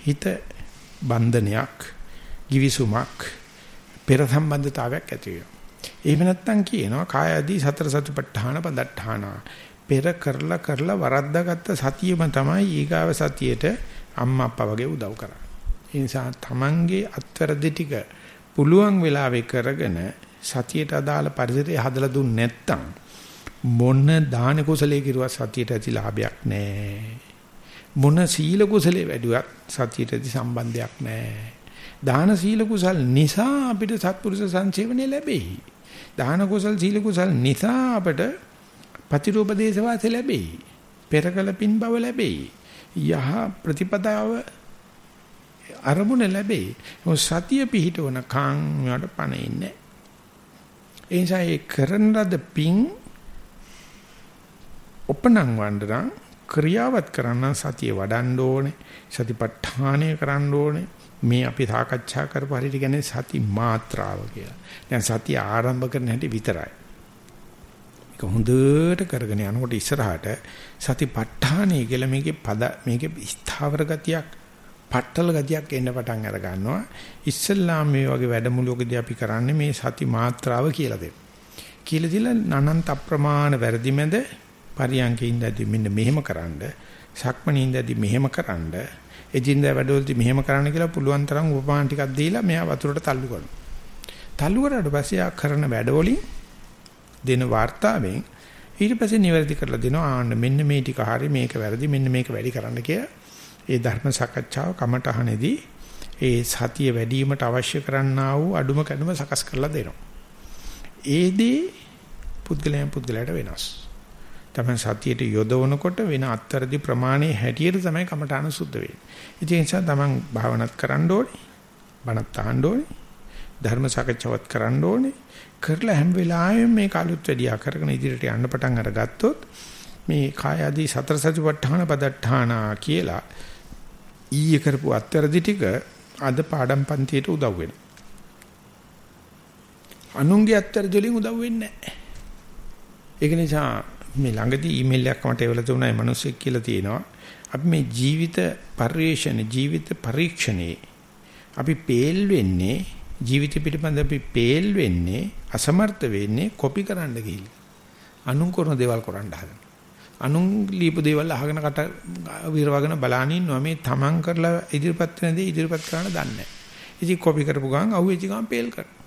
S1: හිත බන්ධනයක්, givisුමක්, පෙර සම්බන්ධතාවයක් ඇති වෙනවා. එහෙම නැත්නම් කියනවා කාය ආදී සතර සතිපට්ඨාන පදට්ඨාන පෙර කරලා කරලා වරද්දාගත්ත සතියම තමයි ඊගාව සතියේට අම්මා අප්පා වගේ උදව් කරන්නේ. ඒ නිසා තමන්ගේ අත්වැරදි ටික පුළුවන් වෙලාවෙ කරගෙන සතියට අදාළ පරිසරය හදලා දුන්නේ නැත්තම් මොන දාන කුසලයේ කිරුවා සතියට ඇති ලාභයක් නැහැ. මොන සීල කුසලයේ වැඩුවත් සතියට ඇති සම්බන්ධයක් නැහැ. දාන සීල කුසල් නිසා අපිට සත්පුරුෂ සංසේවනය ලැබෙයි. දාන කුසල් සීල කුසල් නිසා අපට ප්‍රතිරූපදේශ වාසය ලැබෙයි. පෙරකල පින් බව ලැබෙයි. යහ ප්‍රතිපදාව අරමුණ ලැබෙයි. සතිය පිහිටවන කන් මෙවට පණ ඉන්නේ. ඒ නිසා ඒ කරන ලද පින් උපනං වණ්ඩරං ක්‍රියාවත් කරන්න සතිය වඩන්න ඕනේ. සතිපට්ඨානය කරන්න ඕනේ. මේ අපි සාකච්ඡා කරපු හරියට කියන්නේ සති මාත්‍රාව කියලා. දැන් සතිය ආරම්භ කරන හැටි විතරයි. මේක හොඳට කරගෙන යනකොට ඉස්සරහට සතිපට්ඨානය කියලා මේකේ පද මේකේ ස්ථාවර ගතියක් පట్టල ගතියක් එන්න පටන් අර ගන්නවා. ඉස්සල්ලාම මේ වගේ වැඩමුළුවකදී අපි කරන්නේ මේ සති මාත්‍රාව කියලා දෙන්න. කියලා දීලා නනන්ත අප්‍රමාණ වැරදි මැද පරියන්කේ ඉඳදී මෙන්න මෙහෙම කරන්න, සක්මණේ ඉඳදී මෙහෙම කරන්න, එදින්දා වැඩවලදී මෙහෙම කරන්න කියලා පුළුවන් තරම් උපමාන ටිකක් දීලා මෙයා වතුරට තල්ලු කරනවා. තල්ලු කරාට පස්සේ ආ කරන වැඩවලින් දෙන වார்த்தාවෙන් ඊට පස්සේ නිවැරදි කරලා දෙනවා ආන්න මෙන්න මේ ටික හරි මේක වැරදි මෙන්න මේක වැඩි කරන්න කියලා. ඒ ධර්ම සාකච්ඡාව කමටහනේදී ඒ සතිය වැඩිවීමට අවශ්‍ය කරන්නා වූ අඩුම කැඩුම සකස් කරලා දෙනවා. ඒදී පුද්ගලයන් පුද්ගලයාට වෙනස්. තමයි සතියට යොදවනකොට වෙන අත්තරදි ප්‍රමාණයේ හැටියට තමයි කමඨාන සුද්ධ වෙන්නේ. ඒ නිසා තමන් භාවනාත් කරන්න ඕනේ. බණත් අහන්න ඕනේ. ධර්ම සාකච්ඡාවත් කරන්න ඕනේ. කරලා හැම වෙලාවෙම මේ කලුත් වැඩියා කරගෙන ඉදිරියට යන්න පටන් අරගත්තොත් මේ කාය ආදී සතර සතිපට්ඨාන පදට්ඨානා කියලා ඊයේ කරපු අත්තරදි ටික අද පාඩම් පන්තියට උදව් වෙනවා. අනුන්ගේ අත්තරදි වලින් උදව් වෙන්නේ නැහැ. ඒක නිසා මේ ළඟදී ඊමේල් එකක් මට එවලා දුන්නා මිනිස්සෙක් කියලා තියෙනවා. අපි මේ ජීවිත පරිශ්‍රණ ජීවිත පරීක්ෂණේ අපි පේල් වෙන්නේ ජීවිත පිටිපන්ද අපි පේල් වෙන්නේ අසමර්ථ වෙන්නේ කොපි කරන්න ගිහිල්ලා. අනුන් කරන දේවල් කරන්න හදන. අනුන් ලියපු දේවල් අහගෙන කට විරවගෙන බලාන ඉන්නවා මේ තමන් කරලා ඉදිරිපත් වෙන දේ ඉදිරිපත් කරන්න දන්නේ නැහැ. ඉතින් කොපි කරපු ගමන් අහුවෙච්ච ගමන් පේල් කරනවා.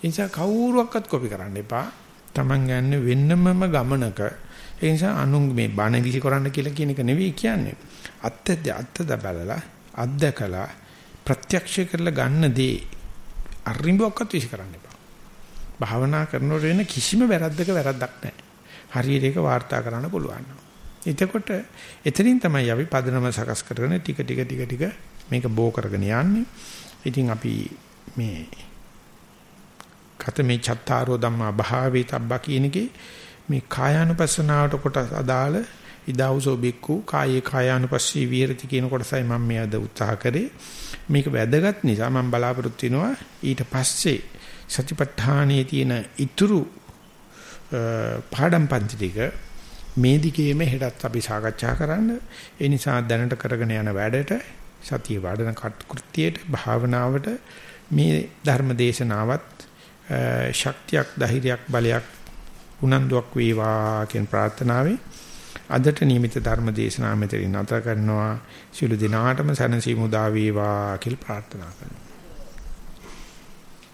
S1: ඒ නිසා කවුරුවක්වත් කොපි කරන්න එපා. තමන් යන්නේ වෙන්නමම ගමනක. ඒ නිසා අනුන් මේ බණ විසි කරන්න කියලා කියන එක නෙවෙයි කියන්නේ. අත්ද අත්ද බලලා අත්දකලා ප්‍රත්‍යක්ෂ කරලා ගන්න දේ අරිඹුවක්වත් විසි කරන්න එපා. භාවනා කරනකොට වෙන කිසිම වැරද්දක වැරද්දක් නැහැ. හරියට ඒක වාර්තා කරන්න පුළුවන්. එතකොට එතනින් තමයි අපි පදනම සකස් කරගෙන ටික ටික ටික ටික මේක බෝ කරගෙන යන්නේ. ඉතින් අපි මේ කතමේ චත්තාරෝ ධම්මා භාවේ තබ්බා කියන එකේ මේ කායානුපස්සනාවට කොට අදාළ ඉදවුසෝ බික්කු කායේ කායානුපස්සී විහෙරති කියන කොටසයි මම මේ අද උත්සාහ කරේ. මේක වැදගත් නිසා මම බලාපොරොත්තු වෙනවා ඊට පස්සේ සතිපට්ඨානයේ තියෙන ඉතුරු පාඩම් පන්ති ටික මේ දිගේම හෙටත් අපි සාකච්ඡා කරන්න. ඒ නිසා දැනට කරගෙන යන වැඩට සතිය වඩන කෘත්‍යයට භාවනාවට මේ ධර්ම දේශනාවත් ශක්තියක් ධෛර්යයක් බලයක් උනන්දුවක් වේවා කියන ප්‍රාර්ථනාවෙන් අදට නියමිත ධර්ම දේශනාව මෙතනින් නැවත කරනවා. සියලු දිනාටම සනසීමු දා වේවා කියලා ප්‍රාර්ථනා කරනවා.